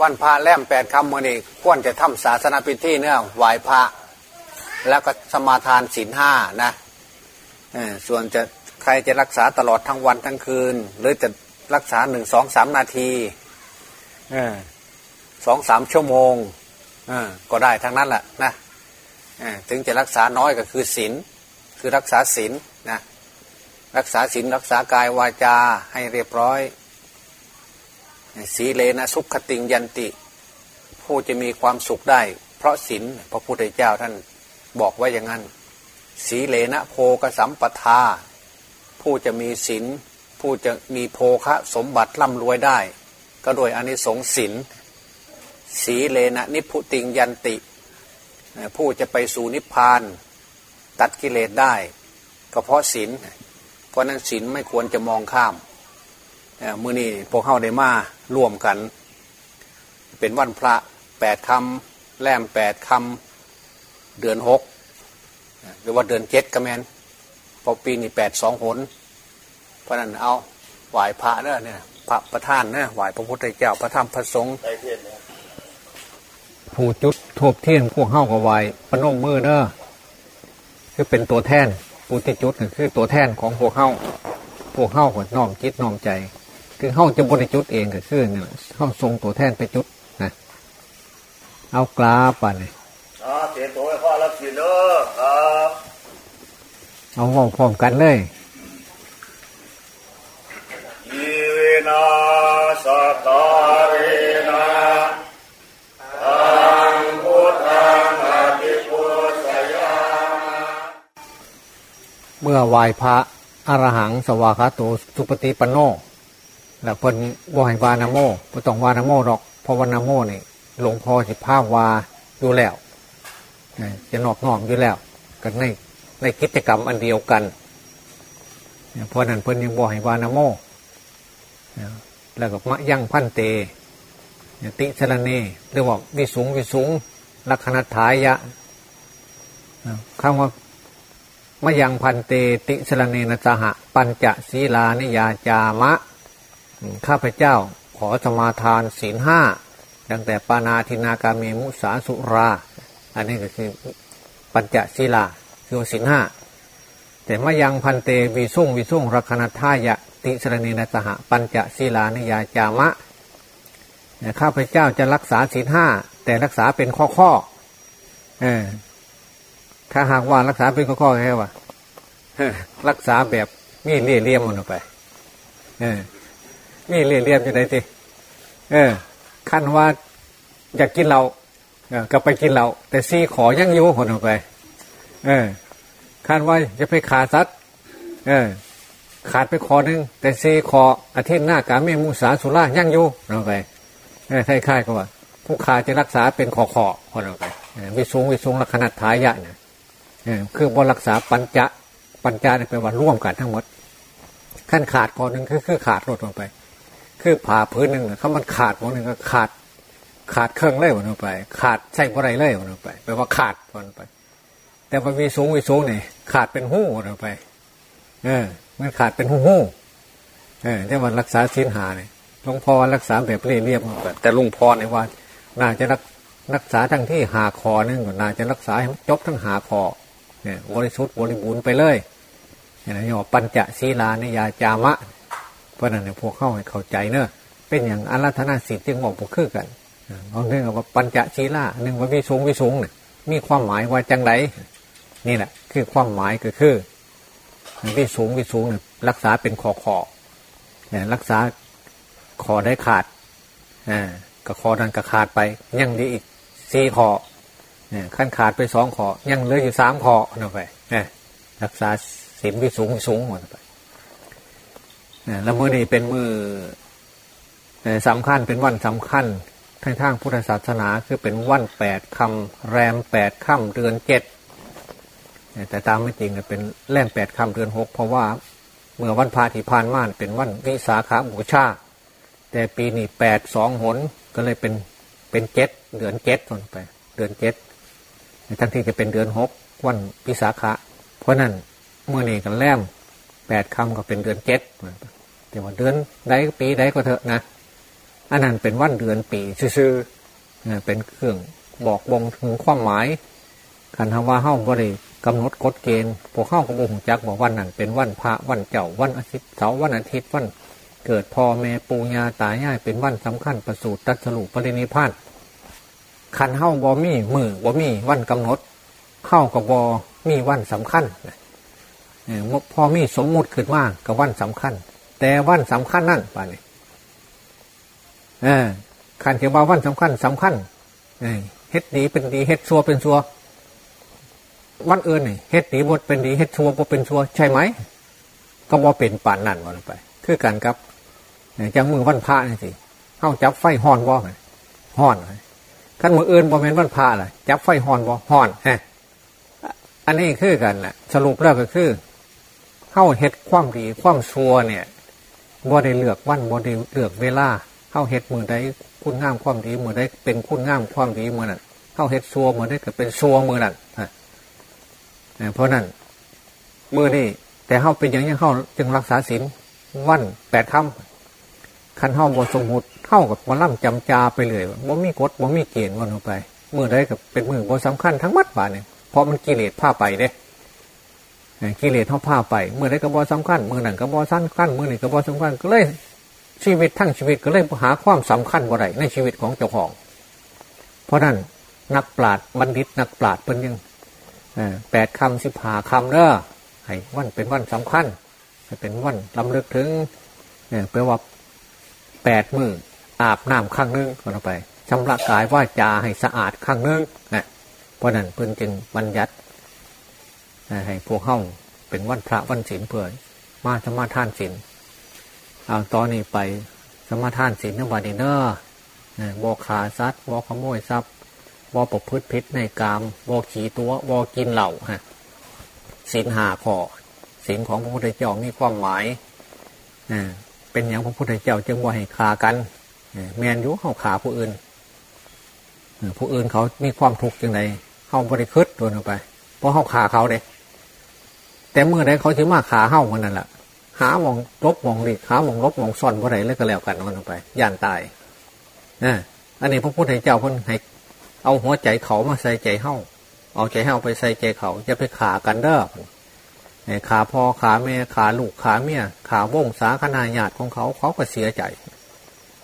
วันพระแล่มแปดคำมือนี่ควรจะทำศาสนาพิธีเนื่อไหวพระ แล้วก็สมาทานศีลห้านะส่วนจะใครจะรักษาตลอดทั้งวันทั้งคืน หรือจะรักษาหนึ่งสองสามนาทีสองสามชั่วโมงก็ได้ทั้งนั้นแหละนะถึงจะรักษาน้อยก็คือศีลคือรักษาศีลนะรักษาศีลรักษากายวาจาให้เรียบร้อย สีเลนะสุขติงยันติ ผู้จะมีความสุขได้ เพราะศีลพระพุทธเจ้าท่านบอกไว้อย่างนั้น สีเลนะโพกสัมปทา ผู้จะมีศีลผู้จะมีโภคะสมบัติร่ำรวยได้ ก็โดยอนิสงส์ศีลสีเลนะนิพุติงยันติ ผู้จะไปสู่นิพพานตัดกิเลสได้ ก็เพราะศีลเพราะนั้นศีลไม่ควรจะมองข้าม มือนี้พวกเข้าได้มาร่วมกัน เป็นวันพระแปดคำแลมแปดคำเดือนหกหรือว่าเดือนเจ็ดกระแมนพอปีนี้แปดสองหนเพราะนั้นเอาไหวพระเนอะเนี่ยพระประธานเนอะไหวพระพุทธเจ้าพระธรรมพระสงฆ์ผู้จุดทูบเทียนพวกเข้ากับไหวปนมมือเนอะคือเป็นตัวแทนผู้ที่จุดคือตัวแทนของพวกเข้าพวกเข้าหัวน้อมจิตน้อมใจ คือเข้าจะบริจุดเองก็คือเนี่ยเข้าทรงตัวแทนไปจุดนะเอากลาปั่นเลยอ๋อเสียตัวให้พ่อรับสิเนอะครับเอามองพร้อมกันเลยยีเวนาสตาเรนาทังพุทธังอภิพุทธยาเมื่อไหวพระอรหังสวากาโตสุปฏิปโน แล้วเพิ่นบ่ให้วานาโมบ่ต้องวานาโมหรอกเพราะวานาโมนี่หลวงพ่อสิภาพวาอยู่แล้วจะนอบน้อมอยู่แล้ว กันในในกิจกรรมอันเดียวกันเพราะนั้นเพิ่นยังบ่ให้ว่านะโมแล้วก็มะยัง ภันเตติสะระเณเรียกว่าวิสุงวิสุง รักขะณัตถายะคำว่ามะยัง ภันเตติสะระเณนะ สะหะปัญจะ สีลานิยาจามะ ข้าพเจ้าขอสมาทานศีลห้าดังแต่ปาณา อทินนากาเมมุสาสุรา อันนี้ก็คือปัญจศีลาคือศีลห้าแต่มายังพันเตวิสุ่งวิสุ่งรักนทายะติสรณีนสหปัญจศีลานิยาจามะข้าพเจ้าจะรักษาศีลห้าแต่รักษาเป็นข้อข้อเออถ้าหากว่ารักษาเป็นข้อข้อแค่ว่ารักษาแบบมีเลี่ยเลี่ยมมันออกไป เออ นี่เรียเรียนอยู่ไหนสิเออขั้นว่าอยากกินเราเออก็ไปกินเราแต่ซีขอยังอยู่คนออกไป เออขั้นว่าจะไปขาดซัดเออ ขาดไปคอหนึ่งแต่ซีขออาทิตย์หน้ากาเมมุสาสุรายังอยู่ออกไปเออค่ายๆก็ว่าผู้ขาจะรักษาเป็นขอขอคนออกไปวิสุงวิสุงลักษณะทายะเนี่ยคือบรักษาปัญจะปัญจาเนี่ยเป็นว่าร่วมกันทั้งหมดขั้นขาดคอหนึ่งคือคือขาดลดลงไป คือผ่าพื้นหนึ่งเขามันขาดหมดหนึ่งก็ขาด ขาดเครื่องเล่วันไป ขาดใช่อะไรเล่วันไปแปลว่าขาดวันไป แต่มันมีสูงมีสูงเนี่ยขาดเป็นหู้วันไป เออ มันขาดเป็นหู้หู้เออที่มันรักษาสิ้นหาเนี่ยหลวงพ่อรักษาแบบเรียบเรียบแต่ลุงพ่อในว่า น่าจะรักรักษาทั้งที่หาคอนึงก็น่าจะรักษาให้จบทั้งหาคอเนี่ยบริสุทธิ์บริบูรณ์ไปเลยเนี่ยยอปัญจศีลานิยาจามะ เพราะนั้นเนี่ยพวกเข้าให้เข้าใจเนอะเป็นอย่างอารัธนาสิทธิ์จึงบอกพวกคือกันเอาเรื่องว่าปัญจศีลาหนึ่งว่าวิสุงวิสุงเนี่ยมีความหมายว่าจังไรนี่แหละ คือความหมายก็คือวิสุงวิสุงเนี่ยรักษาเป็นคอคอรักษาคอได้ขาดอ่าก็คอนั้นก็ขาดไป ยังดีอีกสี่คอขั้นขาดไปสองคอยังเหลืออยู่สามคอเอาไปรักษาศีลวิสุงวิสุงหมดไป แล้วมือนี้เป็นมือสำคัญเป็นวันสำคัญทางทางพุทธศาสนาคือเป็นวันแปดคำแรมแปดค่ำเดือนเจ็ดแต่ตามไม่จริงเป็นแรมแปดค่ำเดือนหกเพราะว่าเมื่อวันพาธิพานม่านเป็นวันวิสาขาบูชาแต่ปีนี้แปดสองหนก็เลยเป็นเป็นเจ็ดเดือนเจ็ดตอนไป เดือนเจ็ดทั้งที่จะเป็นเดือนหกวันวิสาขะ เพราะนั้นเมื่อนี้กันแรมแปดคำก็เป็นเดือนเจ็ด แต่ว่าเดือนใดปีใดก็เถอะนะอันนั้นเป็นวันเดือนปีซื่อเป็นเครื่องบอกบ่งถึงความหมายคันทว่าเฮ้าบริกำหนดกฎเกณฑ์พวกเข้ากระบุงจักบอกวันนั้นเป็นวันพระวันเจ้าวันอาทิตย์เสาร์วันอาทิตย์วันเกิดพ่อแม่ปูญาตายายเป็นวันสำคัญประสูติตัสรุปปรินิพานคันเฮ้าบอมีมือบอมีวันกำหนด เข้ากับบอมีวันสำคัญพอมีสมมุติขึ้นมากกับวันสำคัญ แต่วันสำคัญนั่นป่านี่เออขันเขียว่าวันสำคัญสำคัญเฮ็ดดีเป็นดีเฮ็ดชัวเป็นชัววันเอื่นนี่เฮ็ดดีบดเป็นดีเฮ็ดชัวบดเป็นชัวใช่ไหมก็บ่เป็นป่านนั่นวันไป คือกันครับจังมือวันพระนี่สิเข้าจับไฟห่อนบ่ห่อนขั้นมืออื่นบ่เป็นวันพระเลยจับไฟห่อนบ่ห่อนฮะอันนี้คือกันแหละสรุปแล้วก็คือเข้าเฮ็ดความดีความชัวเนี่ย บ่ได้เลือกวันบ่ได้เลือกเวลาเข้าเฮ็ดมือใดคุณงามความดีมือใดเป็นคุณงามความดีมือนั้นเข้าเฮ็ดชัวมือใดก็เป็นชัวมือนั้นเพราะนั้นมือนี่แต่เข้าเป็นอย่างนี้เข้าจึงรักษาศีลวันแปดคำคันเข้าบทสมมุติเข้ากับวันล่ำจำจาไปเลยว่ามีกฎว่มีเกณฑ์วันลงไปมือใดกับเป็นมือบทสำคัญทั้งมัดบาเนี่ยเพราะมันกิเลสผ้าไปเด้ กิเลสเท่าผ้าไป เมื่อใดกับบอสำคัญเมือหนังกับบอสั้นขั้นเมือหนึ่งกับบอสำคัญก็เลยชีวิตทั้งชีวิตก็เลยหาความสำคัญบ่ได้ในชีวิตของเจ้าของ เพราะนั้นนักปราชญ์บัณฑิตนักปราชญ์เป็นยังแปดคำสิบหาคำเด้อให้วันเป็นวันสำคัญเป็นวันลำลึกถึงเปลว่าแปดมืออาบน้ำข้างนึงก็ไปชำระกายว่าจาให้สะอาดข้างนึงนะเพราะนั้นเพิ่นจึงบัญญัติ ให้พวกเข้าเป็นวันพระวันศีลเพื่อมาสมาทานศีลเอาตอนนี้ไปสมาทานศีลนวันนี้เนอบอกขาซัดบอกขโมยทรัพย์บอประพฤติพิษในกามบอขี่ตัวบอกินเหล่าฮะศีลหาขอศีลของพระพุทธเจ้ามีความหมายเป็นอย่างพระพุทธเจ้าจึงว่าให้ขากันแมนยุเขาขาผู้อื่นผู้อื่นเขามีความทุกข์ยังไงเขาบริคืดโดนออกไปเพราะเขาขาเขาเด้ แต่เมื่อใดเขาถึงมาขาเข้ามันนั่นแหละหามองลบมองหลีกหามองลบมองซ่อนเมื่อไรแล้วก็แล้วกันมันออกไปย่านตายอันนี้พระพุทธเจ้าเพิ่นให้เอาหัวใจเขามาใส่ใจเฮ้าเอาใจเฮ้าไปใส่ใจเขาจะไปขากันเด้อขาพ่อขาแม่ขาลูกขาเมียขาวงสาคนาญาติของเขาเขาก็เสียใจ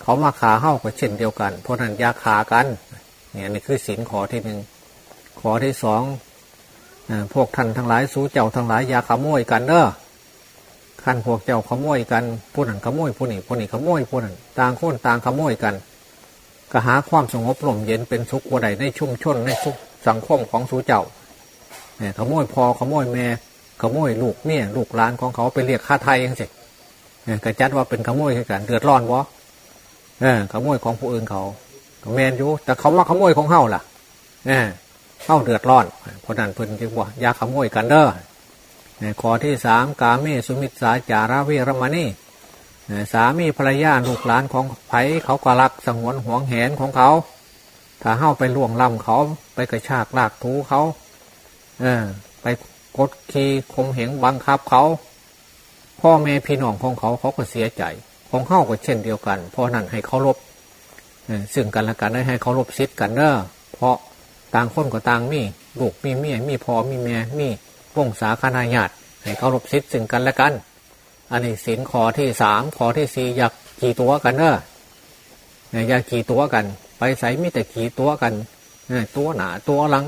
เขามาขาเฮ้าก็เช่นเดียวกัน เพราะนั้นยาขากัน เนี่ยนี่คือสินขอที่หนึ่งขอที่สอง พวกท่านทั้งหลายสู้เจ้าทั้งหลายยาขโมยกันเด้อขั้นพวกเจ้าขโมยกันผู้นั้นขโมยผู้นี้ผู้นี้ขโมยผู้นั้นต่างคนต่างขโมยกันก็หาความสงบลมเย็นเป็นสุขวัใดในชุ่มชนในสุขสังคมของสู้เจ้าเนี่ยขโมยพอขโมยแม่ขโมยลูกเมียลูกหลานของเขาไปเรียกค่าไทยยังสิเนี่ยกระจัดว่าเป็นขโมยกันเดือดร้อนวะเออขโมยของผู้อื่นเขาแมนยูแต่เขาว่าขโมยของเฮาล่ะ เออเฮาเดือดร้อนเพราะนั้นเพิ่นจึงว่ายาขโมยกันเด้อข้อที่สามกาเมสุมิตสาจาราเวรมณีสามีภรรยาลูกหลานของไผเขาก็รักสงวนห่วงแหนของเขา ถ้าเข้าไปล่วงล้ำเขาไปกระชากลากถูเขา เออ ไปกดขี่ข่มเหงบังคับเขา พ่อแม่พี่น้องของเขาเขาก็เสียใจ ของเข้าก็เช่นเดียวกัน เพราะนั้นให้เขารบซึ่งกันและกันได้ให้เขารบซิดกันเนอะเพราะ ต่างคนก็ต่างมีลูกมีเมียมีพ่อมีแม่มีวงศาคณาญาติให้เขารบซิดซึ่งกันและกัน อันนี้สินขอที่สามขอที่สี่อยากขี่ตัวกันเนอะอยากขี่ตัวกัน ไปใส่มีแต่ขี่ตัวกันตัวหนาตัวหลัง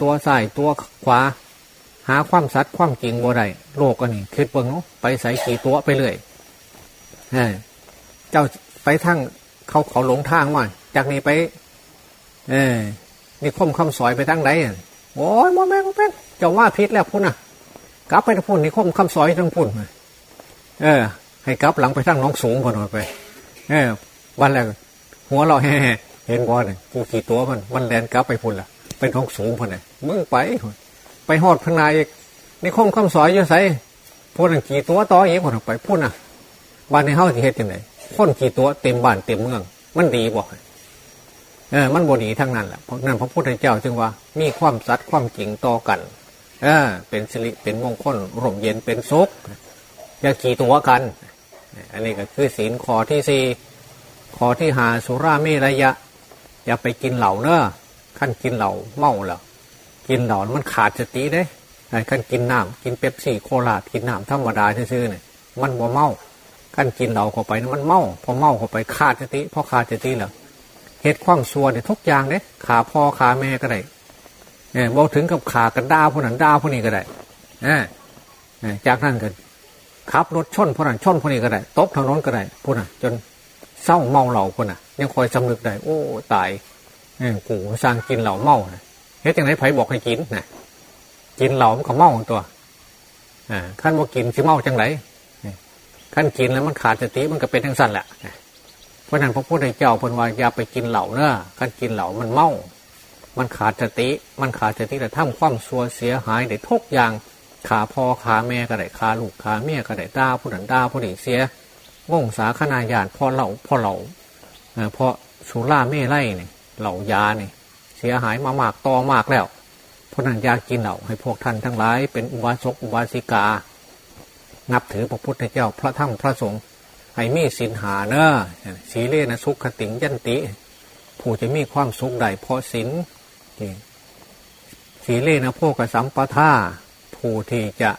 ตัวใส่ตัวขวา หาความสัตย์ความจริงบ่ได้โลกกันนี่คิดเบิ่งเนาะไปใส่ขี่ตัวไปเลยเจ้าไปทั้งเขาเขาหลงทางว่าจากนี้ไป เออ นี่คมคำสอยไปทั้งไหนโอ้ยโมแม่โมแม่เจ้าว่าพิษแล้วพุ่นอะ กลับไปทั้งพุ่นนี่คมคำสอยทั้งพุ่นเออ ให้กลับหลังไปทั้งน้องสูงก่อนไปเออ วันแรกหัวเราแห่เห็นบอเนี่ยกูขี่ตัวมันมันแลนกลับไปพุ่นล่ะ เป็นน้องสูงพุ่นเลยมึงไป ไปหอดพนายนี่คมคำสอยอยู่ใส่พวกนั้นขี่ตัวต่อเองคนไปพุ่นอะบ้านในเฮาที่เฮ็ดยังไงคนขี่ตัวเต็มบ้านเต็มเมือง มันดีบ่ เออมันบดีทั้งนั้นแหละเพราะนั้นพระพุทธเจ้าจึงว่ามีความสัตย์ความจริงต่อกันเออเป็นสิริเป็นมงคลร่มเย็นเป็นสุขอย่าขี่ตัวกัน อันนี้ก็คือศีลข้อที่สี่ขอที่หาสุราเมรยะ อย่าไปกินเหล่าเนอะขั้นกินเหล่าเมาแล้วกินเหล่ามันขาดสติได้ขั้นกินน้ำกินเป๊ปซี่โคลากินน้ำธรรมดาซื่อๆเนี่ยมันบ่เมาขั้นกินเหล่าเข้าไปมันเมาพอเมาเข้าไปขาดสติพอขาดสติแล้ว เหตุความซัวเนี่ยทุกอย่างเนี่ยขาพ่อขาแม่ก็ได้เนี่ยบอกถึงกับขากันดาวผู้นั้นดาวผู้นี้ก็ได้เนี่ยจากนั้นก็ขับรถชนผู้นั้นชนผู้นี้ก็ได้ตบถนนก็ได้ผู้นั้นจนเศร้าเมาเหล่าคนน่ะ ยังคอยสำนึกได้โอ้ตายเนี่ยกูสร้างกินเหล่าเมาเฮ็ดยังไงไผบอกให้กินนะกินเหล่ามันก็เมาตัวอ่าขั้นว่ากินสิเมาจังไรขั้นกินแล้วมันขาดสติมันก็เป็นทั้งสั้นแหละ เพราะนั้นพระพุทธเจ้าเพิ่นว่าอย่าไปกินเหล่าเนอะขั้นกินเหล่ามันเมา มันขาดสติ มันขาดสติแต่ทำความซัวเสียหายได้ทุกอย่างขาพ่อขาแม่ก็ได้ขาลูกขาเมียก็ได้ด่าผู้นั้นด่าผู้นี้เสียงงสาขนาญาณพ่อเหล่าพ่อเหล่าเพราะสุราเม่ไล่เนี่ยเหล่ายาเนี่ยเสียหายมามากต่อมากแล้ว เพราะนั้นอยากกินเหล่าให้พวกท่านทั้งหลายเป็นอุบาสกอุบาสิกา นับถือพระพุทธเจ้าพระธรรมพระสงฆ์ ให้มีสินหาเนอะสีเลนะสุขติงยันติ ผู้จะมีความสุขใดเพราะสินสีเลนะโพกสัมปทาผู้ที่จะ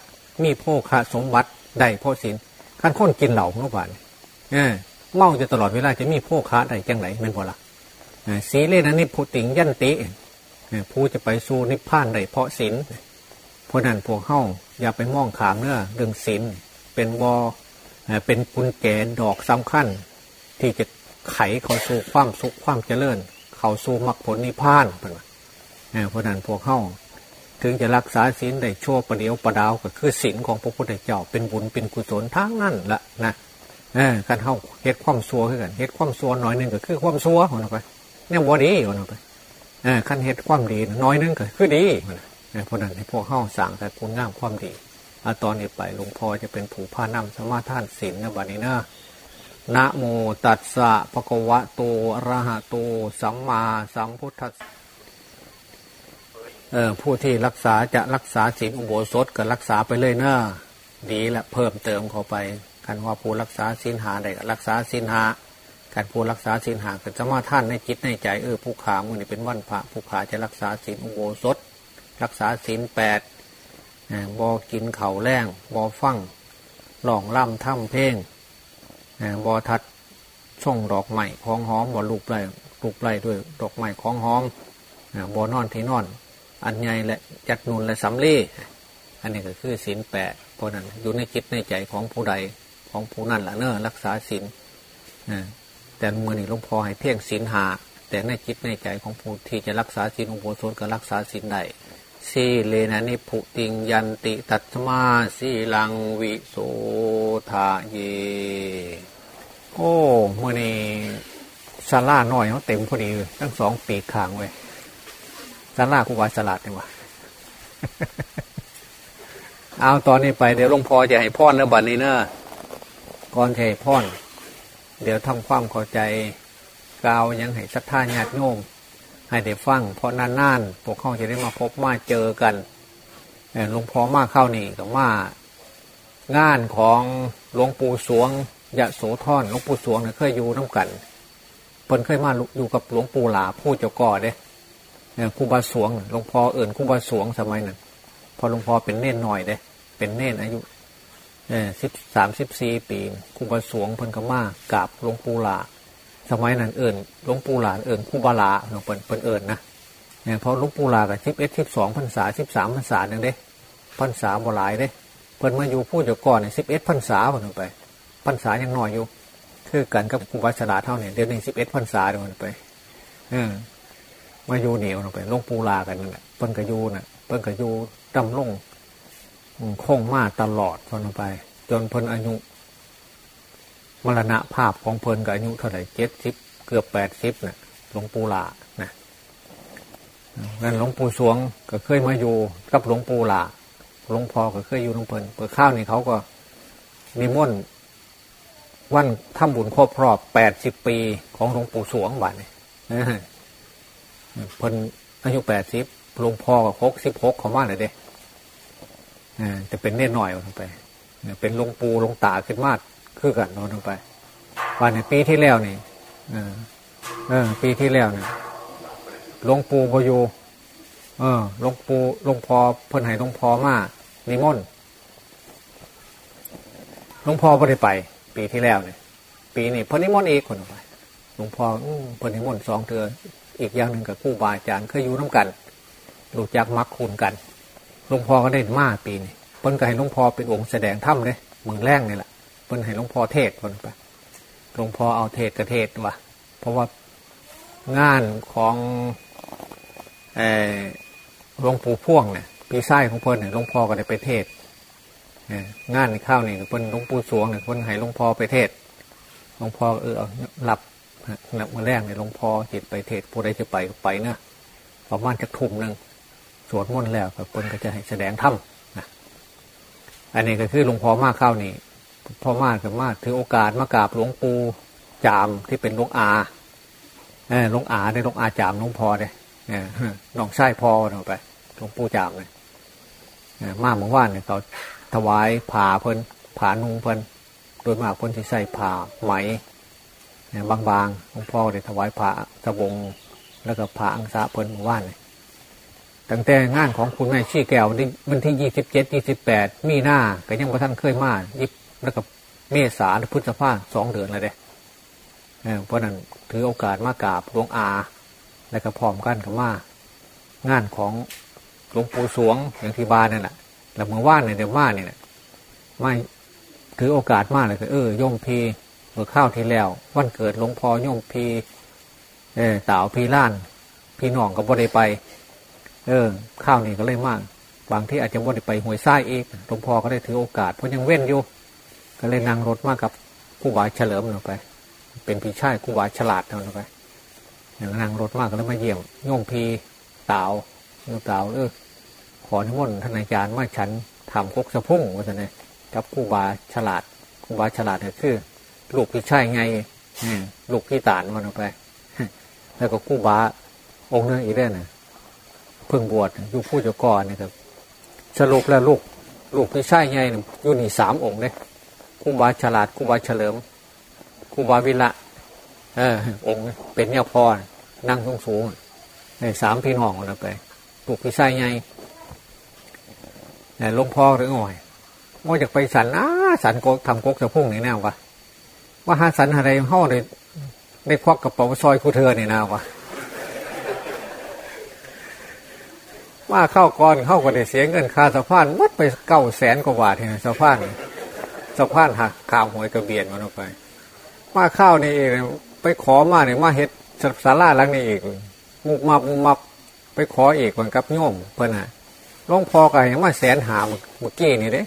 มีโภคสมบัติได้เพราะสินขั้นค้นกินเหล่าเมื่อวานเมาจะตลอดเวลาจะมีโภคได้จังไหนเป็นพอละสีเลนะนิพุติงยันติผู้จะไปสู่นิพพานได้เพราะศีลเพราะนั้นพวกเข้าอย่าไปมองขามเนื้อเรื่องศีลเป็นวอ เป็นกุญแจดอกสำคัญ ที่จะไขเขาสู่ความสุขความเจริญ เขาสู่มรรคผลนิพพานเพราะนั้นพวกเข้าถึงจะรักษาศีลได้ชั่วประเดียวประดาวก็คือศีลของพระพุทธเจ้าเป็นบุญเป็นกุศลทั้งนั้นละนะการเข้าเฮ็ดความซัวขึ้นกันเฮ็ดความซัวน้อยหนึ่งก็คือความซัวของเราไปเนี่ยบ่ดีของเราไปขั้นเฮ็ดความดีน้อยนึงก็คือดีเพราะนั้นให้พวกเข้าสั่งแต่คุณงามความดี อาตอนนี้ไปหลวงพ่อจะเป็นผู้พานำสมาทานศีลนะบัดนี้นะนะโมตัสสะภะคะวะโตอะระหะโตสัมมาสัมพุทธัสเออผู้ที่รักษาจะรักษาศีลอุโบสถก็รักษาไปเลยเนะดีละเพิ่มเติมเข้าไปกันว่าผู้รักษาศีลหาได้ก็รักษาศีลหาการผู้รักษาศีลหาก็จะมาท่านในจิตในใจเออผู้ขามือนี่เป็นวันพระผู้ขาจะรักษาศีลอุโบสถ รักษาศีลแปด บอกินเข่าแรงบอฟั่งหลองล่ำถ้ำเพ่งบอทัดช่องดอกไม้ของหอมบอลูกไล่ลูกไล่ด้วยดอกไม้ของหอมบอนอนที่นอน อันใหญ่และจัดนุนและสำลีอันนี้ก็คือศีลแปดเพราะนั้นอยู่ในจิตในใจของผู้ใดของผู้นั้นละเนอรักษาศีลแต่เมื่อนี้หลวงพ่อให้เพ่งศีลหาแต่ในจิตในใจของผู้ที่จะรักษาศีลอุโสถก็รักษาศีลได้ สีเลนะนิพุติงยันติตัตมาสีลังวิโสทาเย โอ้เมื่อนี้ซาร่าน้อยเขาเต็มพอดีทั้งสองปีกขางไว้ซาร่ากูวาสลัดเนี่ยวะเอาตอนนี้ไปเดี๋ยวหลวงพ่อจะให้พ่อนแล้วบัดนี้เนอะก่อนจะให้พ่อน เดี๋ยวทำความเข้าใจกาวยังให้ศรัทธาญาติโยม ให้ได้ฟังเพราะนานๆพวกเขาจะได้มาพบมาเจอกันหลวงพ่อมาเข้านี่กับว่างานของหลวงปู่สวงยะโสธรหลวงปู่สวงเนี่ยเคยอยู่น้ากันเพิ่นเคยมาอยู่กับหลวงปู่หลาผู้เจ้าก่อเด้ครูบาสวงหลวงพ่อเอื่นครูบาสวงสมัยนั้นพอหลวงพ่อเป็นเน่นหน่อยเด้ เป็นเน่นอายุสิบสามสิบสี่ปีครูบาสวงเพิ่นก็มากราบหลวงปู่หลา สมัยนั้นเอิญหลวงปู่หลานเอิญคู่บาลาหลวงปู่เปิ่นเอิญนะเนี่ยเพราะหลวงปู่หลากับสิบเอ็ดสิบสองพรรษาสิบสามพรรษาหนึ่งเด้พรรษาบ่หลายเด้เพิ่นมาอยู่พูดอยู่ก่อนเนี่ยสิบเอ็ดพรรษาผลไปพรรษายังน้อยอยู่ คือกันกับครูบาชลาเท่าเนี่ยเดี๋ยวนี้สิบเอ็ดพรรษาเดี๋ยวมันไปเออมาอยู่เหนียวลงไปหลวงปู่ลากันนั่นแหละเพิ่นกระยูน่ะเพิ่นกระยูดำลงคงมาตลอดพนไป จนเพิ่นอายุ มรณะภาพของเพลินกับอายุเท่าไหร่เจ็ดสิบเกือบแปดสิบเนี่ยหลวงปู่หลานะนั่นหลวงปู่สวงก็เคยมาอยู่กับหลวงปู่หลาหลวงพ่อก็เคยอยู่น้องเพลินเปิดข้าวนี่เขาก็มีม่นวันทำบุญครบรอบแปดสิบปีของหลวงปู่สวงบัดเนี่ยเพิ่นอายุแปดสิบหลวงพ่อก็หกสิบหกเขาว่าเลยเด้จะเป็นเน่นหน่อยลงไป เป็นหลวงปู่หลวงตาขึ้นมา คือกันนอนลงไปวันในปีที่แล้วนี่เออเออปีที่แล้วนี่หลวงปู่พอยู่เออหลวงปู่หลวงพ่อเพิ่นให้หลวงพ่อมานิมนต์หลวงพ่อไม่ได้ไป ปีที่แล้วเนี่ยปีนี้เพิ่นนิมนต์อีกคนไปหลวงพ่ออืเพิ่นนิมนต์สองเทืออีกอย่างหนึ่งกับคู่บาอาจารย์เคยอยู่น้ากันรู้จักมักคุณกันหลวงพ่อก็ได้มาปีนี้เพิ่นก็ให้หลวงพ่อเป็นองค์แสดงถ้ำเลยมือแรกนี่แหละ เพิ่นให้หลวงพ่อเทศคนไปหลวงพ่อเอาเทศกระเทศวะเพราะว่างานของหลวงปู่พ่วงเนี่ยพี่ไส้ของเพิ่นเนี่ยหลวงพ่อก็ได้ไปเทศเอองานในข้าวนี่เพิ่นหลวงปู่สวงเนี่ยเพิ่นให้หลวงพ่อไปเทศหลวงพ่อเออหลับหลับมาแรกเนี่ยหลวงพ่อจิตไปเทศผู้ใดจะไปก็ไปนะประมาณจะทุ่มหนึ่งสวดมนต์แล้วเพิ่นก็จะให้แสดงธรรมนะอันนี้ก็คือหลวงพ่อมาเข้าวนี่ พ่อมากับมาถือโอกาสมากราบหลวงปู่จามที่เป็นหลวงอาเออหลวงอาได้หลวงอาจามหลวงพ่อเลยเออน้องชายพ่อเราไปหลวงปู่จามเลยมาเมื่อวานเนี่ยเขาถวายผ่าเพิ่นผ่านุ่งเพิ่นโดยมากเพิ่นที่ใส่ผ่าไหมบางๆหลวงพ่อได้ถวายผ่าสบงแล้วก็ผ่าอังสะเพิ่นเมื่อวานเลยตั้งแต่งานของคุณแม่ชี้แก้ววันที่วันที่ยี่สิบเจ็ดยี่สิบแปดมีหน้าก็ยังพระท่านเคยมายิบ แล้วก็เมษาพฤษภาสองเดือนเลยเด้เออเพราะนั้นถือโอกาสมากราบหลวงอา แล้วก็พร้อมกันกับว่า งานของหลวงปู่สวงอย่างที่บานนั่นแหละแล้วเมื่อว่านเนี่ยเดี๋ยวว่าเนี่ยไม่ถือโอกาสมากเลยคือเออยมพีเมื่อข้าวที่แล้ว วันเกิดหลวงพ่อยมพีเออต่าพีล้าน พี่น้องก็บ่ได้ไป เออ ข้าวนี่ก็เลยมากบางที่อาจจะบ่ได้ไปหวยไส้เองหลวงพ่อก็ได้ถือโอกาสเพราะยังเว้นอยู่ ก็เลยนั่งรถมากับผู้วายเฉลิมลงไป เป็นพี่ชายผู้วายฉลาดลงไปอย่างนั่งรถมากก็เลยมาเยี่ยมโยมพีเต่าโยมเต่าเออขอนิมนต์ท่านอาจารย์ว่าฉันทำกกสะพุ่งว่าจะไงกับผู้บาฉลาดผู้บาฉลาดเนี่ยคือ ลูกพี่ชายไงลูกพี่ตานมันออกไป แล้วก็ผู้บาองค์นึงอีกเรื่องน่ะเพิ่งบวชอยู่ผู้จ้าก่อนนะครับสรุปแล้วลูก ลูกพี่ชายไงยอยู่นี่สามองค์เลย ผู้บาฉลาดผู้บาเฉลิมผู้บาวิระเออ องค์เป็นเนี่ยพ่อนั่งสูงสูงในสามพี่น้องเราไปลูกพี่ชายไงหลงพ่อหรืออ่อยว่าอยากไปสันอ้าสันโกทำกกจะพุ่งนี่แน่วะว่าหาสันอะไรห่อเลยได้ควักกระเป๋าซอยผู้เธอนี่นาวะว่าเข้าก่อนเข้าก็ได้เสียเงินค่าสะพานมัดไปเก้าแสนกว่าบาทเองสะพาน สะพานหักข่าวหวยกระเบียนมันออกไปว่าข้าวนี่เองไปขอมาเนี่ยมาเฮ็ดสาราหลังนี้อีกมุกมามุกมาไปขอเอกมันกับโยมเพื่อนฮะลงพอก็ยังว่าแสนหาเมื่อกี้นี่เด้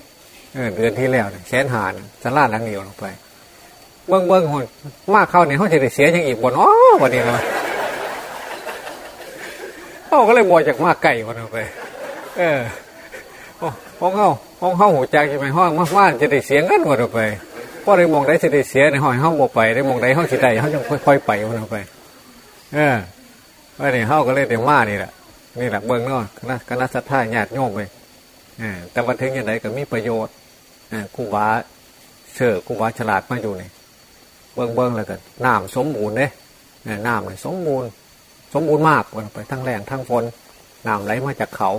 เดือนที่แล้วแสนหาสาราหลังนี้ลงไป เบิ้งเบิ้งหนมาเข้าเนี่ยเขาจะได้เสียยังอีกบนอ๋อวันนี้เลยเขาก็เลยมวยจากมาไก่วันไป เออห้องเข้า ห้องเข้าหัวใจใช่ไหมห้องมากว่าจะได้เสียงกันวันไปพอได้มองได้จะได้เสียในห้องห้องบกไปได้มองได้ห้องสิได้เขาจะค่อยๆไปวันไป เออว่าเนี่ยเขาก็เลยเดี๋ยวมานี่แหละนี่แหละเบิ้งนาะคณะคณะสัตยาญาติโยมไปแต่วันถึงยังไงก็มีประโยชน์กูบาเชื่อกูบาฉลาดมาอยู่นี่เบิ้งเบิ้งแล้วก็น้ำสมบูรณ์เนี่ยน้ำเลยสมบูรณ์ สมบูรณ์มากวนไปทั้งแรงทั้งฝนน้ำไหลมาจากเขา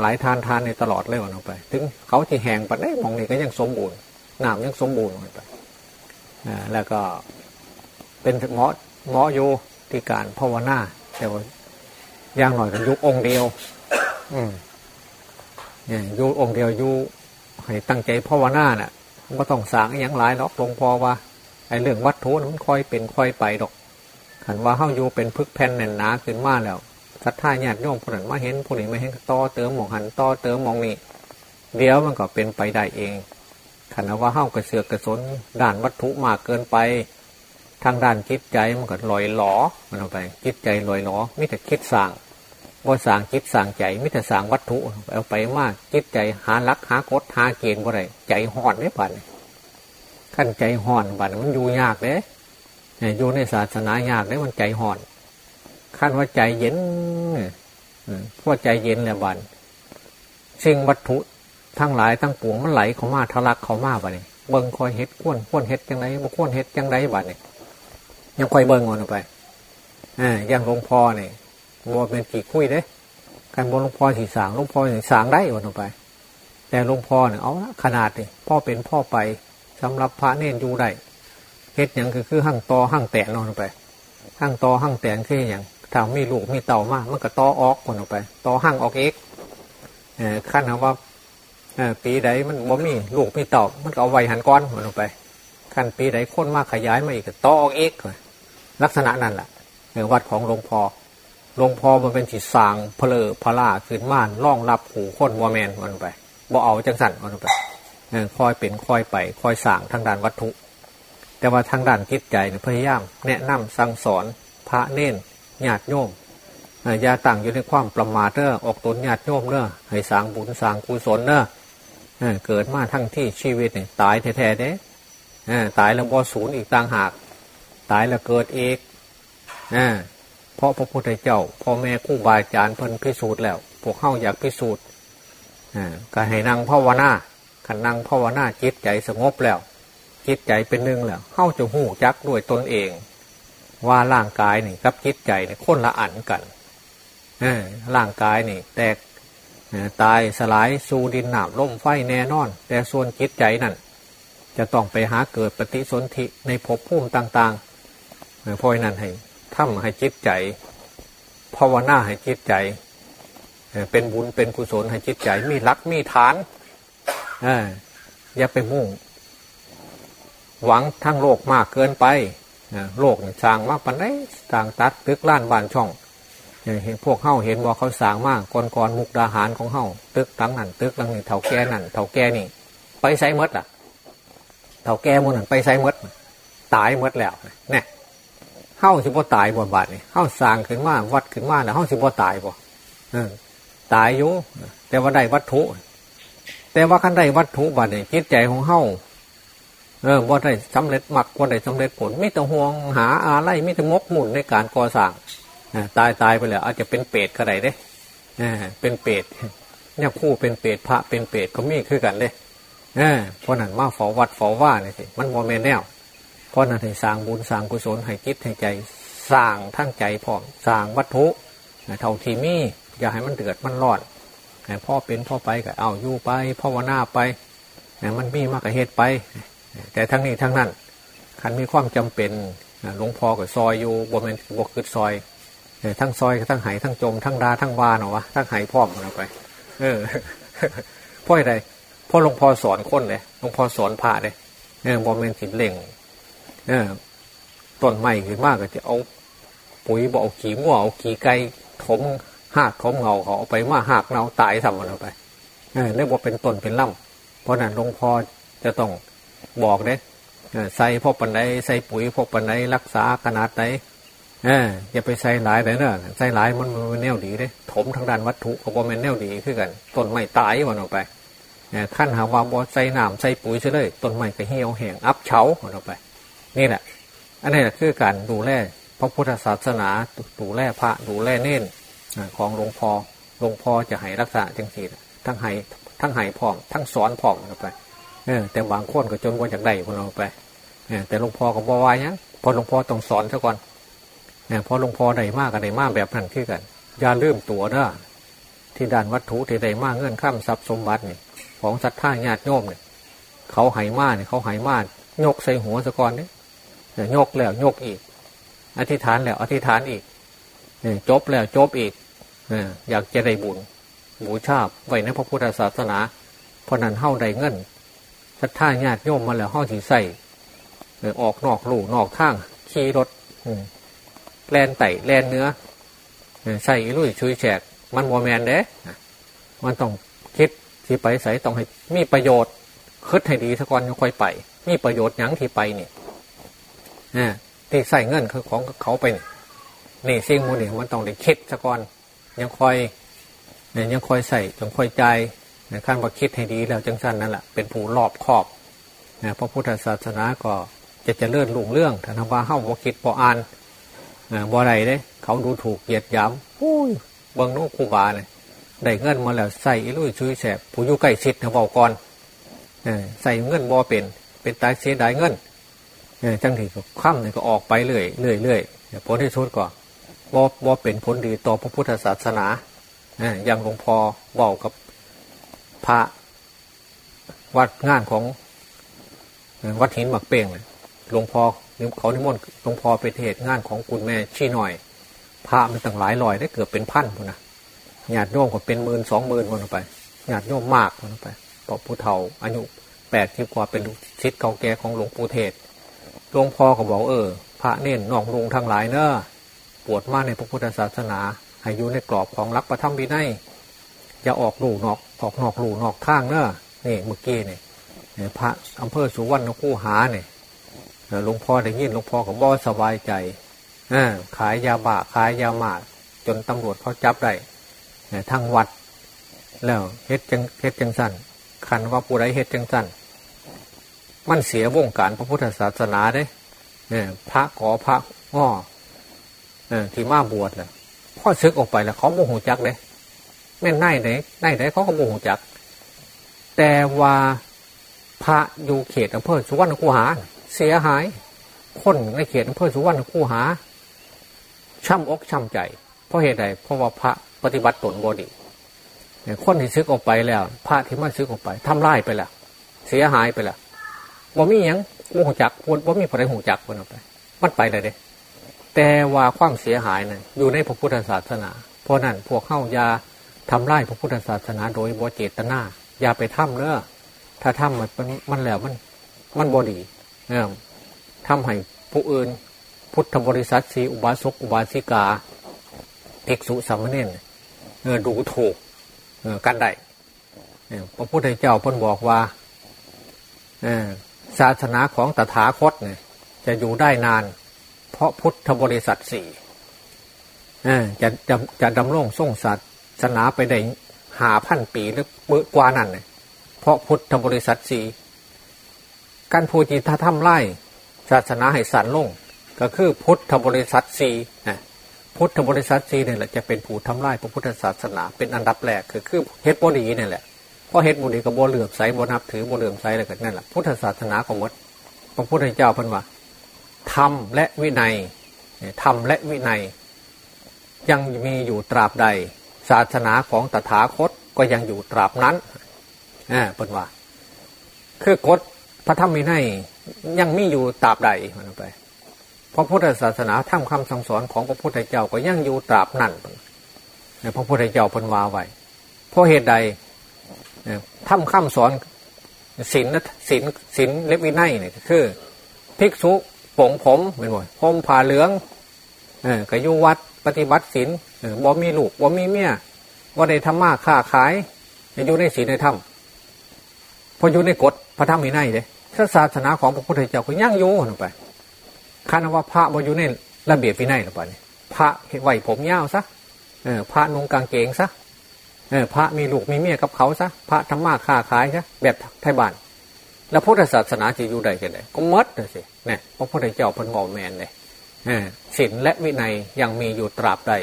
หลายทานทานในตลอดเลยวันไป ถึงเขาที่แหงไปได้มองนี่ก็ยังสมบูรณ์น้ำยังสมบูรณ์วันไปแล้วก็เป็นหมอหมออยู่ที่การภาวนาแต่ว่าย่างหน่อยกันยุคองเดียว อืมเนี่ยยุคองเดียวยุให้ตั้งใจภาวนาเน่ะก็ต้องสางอย่างหลายหรอกหลวงพ่อว่าไอ้เรื่องวัตถุมันค่อยเป็นค่อยไปดอกขันว่าเข้าอยู่เป็นพึกแผ่นแน่นหนาขึ้นมาแล้ว ศรัทธาญาติโยมผู้นั้นมาเห็นผู้นี้มาเห็นต่อเติมมองหันต่อเติมมองนี่เดี๋ยวมันก็เป็นไปได้เองขันว่าเข้ากระเสือกกระสนด้านวัตถุมากเกินไป ทางด้านจิตใจมันก็ลอยหลอมันออกไปจิตใจลอยหลอมิแต่คิดสั่งว่าสั่งจิตสั่งใจมิแต่สั่งวัตถุเอาไปมากจิตใจหาลักหากดหาเกณฑ์ว่าไรใจห่อนไม่ปันขั้นใจห่อนบันมันอยู่ยากเลยอยู่ในศาสนายากเลยมันใจห่อน ขั้นว่าใจเย็นเพราะใจเย็นแหละบันสิ่งวัตถุทั้งหลายทั้งปวงมันไหลเข้ามาทะลักเข้ามาบันเบิ้งคอยเฮ็ดข้วนข้วนเฮ็ดจังไรบ่ข้วนเฮ็ดจังไรบันเนี่ยยังคอยเบิ่งงอนไปอ่าอย่างหลวงพ่อเนี่ยบ่เป็นกี่คุยเด้การบ่หลวงพ่อสีสางหลวงพ่อสีสางได้วันไป แต่หลวงพ่อเนี่ยเอาขนาดนี่พ่อเป็นพ่อไปสำหรับพระเน้นอยู่ได้เฮ็ดอย่างคือคือหั่งตอหั่งแตนนอนไปหั่งตอหั่งแตนคืออย่าง ถ้ามีลูกมีเต่ามากมันก็ตอออกคนออกไปตอหั่งออกเอกขั้นว่าปีใดมันบ่มีลูกมีเต่ามันก็เอาไว้หันก้อนคนออกไปขั้นปีใดค้นมากขยายมาอีกก็ตอออกเอกลักษณะนั่นแหละวัดของหลวงพ่อหลวงพ่อมันเป็นสีสางเพลอพลาขึ้นม่านร่องรับหูคนวอแมนมันไปบ่เอาจังสันมันไปคอยเป็นคอยไปคอยสั่งทางด้านวัตถุ แต่ว่าทางด้านคิดใจเนี่ยพยายามแนะนำสั่งสอนพระเน้น ญาติโยมอย่าตั้งอยู่ในความประมาทเนอออกตนญาติโยมเนอให้สางบุญสางกุศลเนอเกิดมาทั้งที่ชีวิตเนี่ยตายแท้ๆเด้ตายแล้วบ่ศูนย์อีกต่างหาก ตายแล้วเกิดเอกเพราะพระพุทธเจ้าพ่อแม่คู่บาอาจารย์เพิ่นพิสูจน์แล้ว พวกเข้าอยากพิสูจน์ก็ให้นั่งภาวนาขันนั่งภาวนาจิตใจสงบแล้ว จิตใจเป็นหนึ่งแล้วเข้าจะหูจักด้วยตนเอง ว่าร่างกายนี่กับจิตใจนี่คนละอันกันร่างกายนี่ แตกตายสลายสู่ดินหนามล่มไฟแน่นอน แต่ส่วนจิตใจนั่นจะต้องไปหาเกิดปฏิสนธิในภพภูมิต่างๆเพราะนั้นให้ทำให้จิตใจภาวนาให้จิตใจ เป็นบุญเป็นกุศลให้จิตใจมีรักมีฐานอย่าไปมุ่ง หวังทั้งโลกมากเกินไป โลกสร้างมากปันได้สร้างตัดตึกล้านบานช่องเห็นพวกเข้าเห็นว่าเขาสร้างมากก่อนก่อนมุกดาหารของเข้าตึกตั้งนั่นตึกตั้งนี่เถาแก่นั่นเถาแก่นี่ ไปไซมดอะเถาแก่มันนั่นไปไซมดตายมดแล้วเนี่ยเข้าสิบ่ตายบ่บาดนี่เข้าสร้างขึ้นมาวัดขึ้นมาแล้วเข้าสิบ่ตายบ่ตายอยู่แต่ว่าได้วัตถุ แต่ว่าขั้นได้วัตถุบาดนี่จิตใจของเข้า เออว่าได้สำเร็จมักว่าได้สำเร็จผลไม่ต้องห่วงหาอะไรไม่ต้องมกมุ่นในการก่อสร้างตายตายไปแล้วอาจจะเป็นเปรตก็ได้เด้เป็นเปรตเนี่ยคู่เป็นเปรตพระเป็นเปรตก็มีคือกันเลยเพราะนั้นมาฝอวัดฝอว่าเนี่ยสิมันโมเมนแนวเพราะนั้นให้สร้างบุญสร้างกุศลให้จิตให้ใจสร้างทั้งใจพร้อมสร้างวัตถุเท่าที่มีอย่าให้มันเดือดมันรอดพ่อเป็นพ่อไปก็เอาอยู่ไปพ่อวนาไปมันมีมากกเหตุไป แต่ทั้งนี้ทั้งนั้นคันมีความจำเป็นหลวงพ่อกับซอยอยู่บนเป็นบกคือซอยทั้งซอยทั้งไหทั้งจมทั้งดาทั้งวานเหรอวะทั้งไหพร้อมเราไป เออพ่ออะไรพ่อหลวงพ่อสอนคนเลยหลวงพ่อสอนผ่าเลยเออบอมเป็นสินเล่งเออต้นไม้ขึ้นมากก็จะเอาปุ๋ยบอกขี่งัวเอาขี่ไก่ถมหักถมเงาเขาเอาไปมาหักเงาตายทำมันเอาไปเออเรียกว่าเป็นต้นเป็นล่ำเพราะนั้นหลวงพ่อจะต้อง บอกเด้ใส่พวกปันไดใส่ปุ๋ยพวกปันไดรักษาขนาดไหนเอออย่าไปใส่หลายเลยเนอะใส่หลายมันมันแนวดีเด้ถมทางด้านวัตถุก็บอกมันแนวดีขึ้นกันต้นไม้ตายวันออกไปขั้นหาว่าบอใส่น้ำใส่ปุ๋ยเฉยเลยต้นไม้ก็เหี่ยวแห้งอับเฉาวันออกไป นี่แหละ อันนี้คือการดูแลพระพุทธศาสนาดูแลพระดูแลเน้นของหลวงพ่อหลวงพ่อจะให้รักษาจังสีทั้งให้ทั้งให้พร้อมทั้งสอนพร้อมไป แต่บางคนก็จนว่าจากได้คนเราไปเออแต่หลวงพ่อก็บอกว่าเนี้ยพอหลวงพ่อต้องสอนซะก่อนเนี่ยพอหลวงพ่อได้มากกันได้มากแบบนั้นขึ้นกันอย่าลืมตัวเด้อที่ด้านวัตถุที่ได้มากเงื่อนข้ามทรัพย์สมบัติเนี่ยของศรัทธาญาติโยมเนี่ยเขาหายมากเนี่ยเขาหายมากยกใส่หัวสะก่อนเนี่ยยกแล้วยกอีก อธิษฐานแล้ว อธิษฐานอีกจบแล้วจบอีกอยากจะได้บุญบูชาไว้ในพระพุทธศาสนาเพราะนั้นเฮ้าได้เงิน ศรัทธาญาติโยมมาแล้วเฮ้าสีใส่ออกนอกลู่นอกทางขี่รถแลนไต่แลนเนื้อใส่ลุยชุยแฉกมันโมแมนเด้มันต้องคิดที่ไปใส่ต้องให้มีประโยชน์คิดให้ดีสักวันยังค่อยไป มีประโยชน์ยังที่ไปเนี่ยที่ใส่เงินคือของเขาไปนี่นี่สิ่งมูนี่มันต้องได้คิดสักวันยังคอยเนี่ยยังคอยใส่ยังคอยใจ ขั้นว่าคิดให้ดีแล้วจังสั้นนั่นแหละเป็นผู้รอบครอบนะพระพุทธศาสนาก็จะจะเลื่อนลุงเรื่องถ้าว่าเฮ้าว่าคิดพออ่านบ่ไรเด้เขาดูถูกเหยียดหยามอุ้ยเบิ้งนู้คูบาเนี่ยได้เงินมาแล้วใส่อิลุยชุยแสบผู้อยู่ใกล้ชิดนะบอกก่อนใส่เงินบ่เป็น เป็นตายเสียดายเงินจังที่ข้ามเนี่ยก็ออกไปเรื่อยเรื่อยเรื่อยผลที่สุดก็ว่าว่าเป็นผลดีต่อพระพุทธศาสนาอย่างหลวงพ่อบอกกับพ ระวัดงานของวัดหินหมักเป่งหลวงพ่อเขานิมนต์หลวงพ่อไปเทศงานของคุณแม่ชี้หน่อย พระมันตั้งหลายลอยได้เกือบเป็นพันคนนะญาติโยมก็เป็นหมื่นสองหมื่นคนไปญาติโยมมากคนไปพอผู้เฒ่าอายุแปดที่กว่าเป็นชิดเก่าแก่ของหลวงปู่เทศหลวงพ่อก็บอกเออ พระเน้นนองลุงทั้งหลายเนอะปวดมากในพระพุทธศาสนาให้อยู่ในกรอบของรักประทับวินัยอย่าออกลูนอก ออกนอกลูนอกข้างเนอะนี่เมื่อกี้เนี่ยพระอำเภอสุวรรณคูหาเนี่ยหลวงพ่อได้ยินหลวงพ่อก็บอกสบายใจอขายยาบ้าขายยาหมาจนตำรวจเขาจับได้ทั้งวัด แล้วเฮ็ดจังเฮ็ดจังสั้นคันว่าผู้ใดเฮ็ดจังสั้นมันเสียวงการพระพุทธศาสนาเด้เนี่ยพระขอพระง้อที่มาบวชน่ะพ่อซึกออกไปแล้วเขาโมโหจักเลย แม่นไนไหนไนไหนเขาก็โมโหจัก แต่ว่าพระอยู่เขตอำเภอสุวรรณคูหา เสียหาย คนในเขตอำเภอสุวรรณคูหาช้ำอกช้ำใจ เพราะเหตุใดเพราะว่าพระปฏิบัติตนบดีคนที่ซึกออกไปแล้ว พระที่มันซึกออกไปทำลายไปล้วเสียหายไปล้วบ่มีอย่างโมโหจักบ่มีอะไรหูจักคนออกไป มันไปเลยเด้แต่ว่าความเสียหายนะ่ะอยู่ในพระพุทธศาสนา เพราะนั้นพวกเข้ายา ทำไล่พระพุทธศาสนาโดยบเจตนา อย่าไปทำเนอะถ้าทำมันมันแล้วมัน มันบอดีเนี่ยทำให้ผู้อื่น พุทธบริษัทสีอุบาสกอุบาสิกาเอกสุสามเณรดูถูกกันได้พระพุทธเจ้าพ้นบอกว่าศาสนาของตถาคตเนี่ยจะอยู่ได้นาน เพราะพุทธบริษัทสี่จะจะจะดำรงส่งศา สนาไปได้หาพันปีหรือมือกว่านั้นเนี่ยเพราะพุทธบริษัทสี่การพูจิตาทำไล่ศาสนาให้สันลง ก็คือพุทธบริษัทสี่พุทธบริษัทสี่เนี่ยแหละจะเป็นผู้ทำไล่พระพุทธศาสนาเป็นอันดับแรกคือคือเฮดบดีเนี่ยแหละเพราะเฮดบดีกับโบเหลื่อมใสโบนับถือโบเหลื่อมใสอะไรกันนั่นแหละพุทธศาสนาของมดพระพุทธเจ้าพันว่าธรรมและวินัยธรรมและวินัย ยังมีอยู่ตราบใด ศาสนาของตถาคตก็ยังอยู่ตราบนั้นอ่าเป็นว่า คือกฎพระธรรมวินัยยังมีอยู่ตราบใดมันไปพระพุทธศาสนาทำคำสั่งสอนของพระพุทธเจ้าก็ยังอยู่ตราบนั้นพระพุทธเจ้าพันวาไว้เพราะเหตุใดทำคำสอนศีลศีลศีลเล็บวินัยเนี่ยคือ ภิกษุผงผมเป็นบ่ผมผ่าเหลืองเออกยุวัด ปฏิบัติศีลบ่มีลูกบ่มีเมียว่าในธรรมะค้าขายอยู่ในศีลในธรรมพออยู่ในกฎพระธรรมมีในเลยศาสนาของพระพุทธเจ้าก็ยั่งยู่ลงไปคานว่าพระบ่อยู่ในระเบียบวินัยลงไปพระไหวผมยาวซะเออพระนุ่งกางเกงซะเออพระมีลูกมีเมียกับเขาซะพระธรรมะค้าขายซะแบบไทยบ้านแล้วพุทธศาสนาจะอยู่ได้กันไดก็มดเลยสิเนี่ยพระพุทธเจ้าพันบอกแมนเลย ศีลและวินัยยังมีอยู่ตราบใด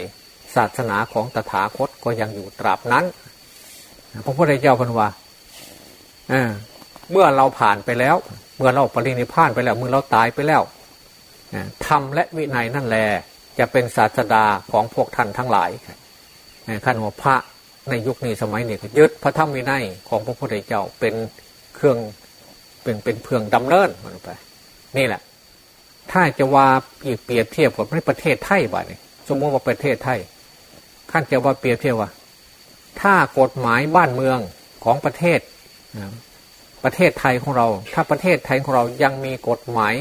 ศาสนาของตถาคตก็ยังอยู่ตราบนั้นพระพุทธเจ้าพันว่าเมื่อเราผ่านไปแล้ว เมื่อเราปรินิพานไปแล้ว เมื่อเราตายไปแล้วธรรมและวินัยนั่นแหละจะเป็นศาสดาของพวกท่านทั้งหลายขั้นว่าพระในยุคนี้สมัยนี้ยึดพระธรรมวินัยของพระพุทธเจ้าเป็นเครื่องเป็นเป็นเพื่องดำเนินมันไป นี่แหละ ถ้าจะว่าเปรียบเทียบกับประเทศไทยบ้านี่สมมติว่าประเทศไทยขั้นจะว่าเปรียบเทียบว่า ถ้ากฎหมายบ้านเมืองของประเทศประเทศไทยของเรา ถ้าประเทศไทยของเรายังมีกฎหมาย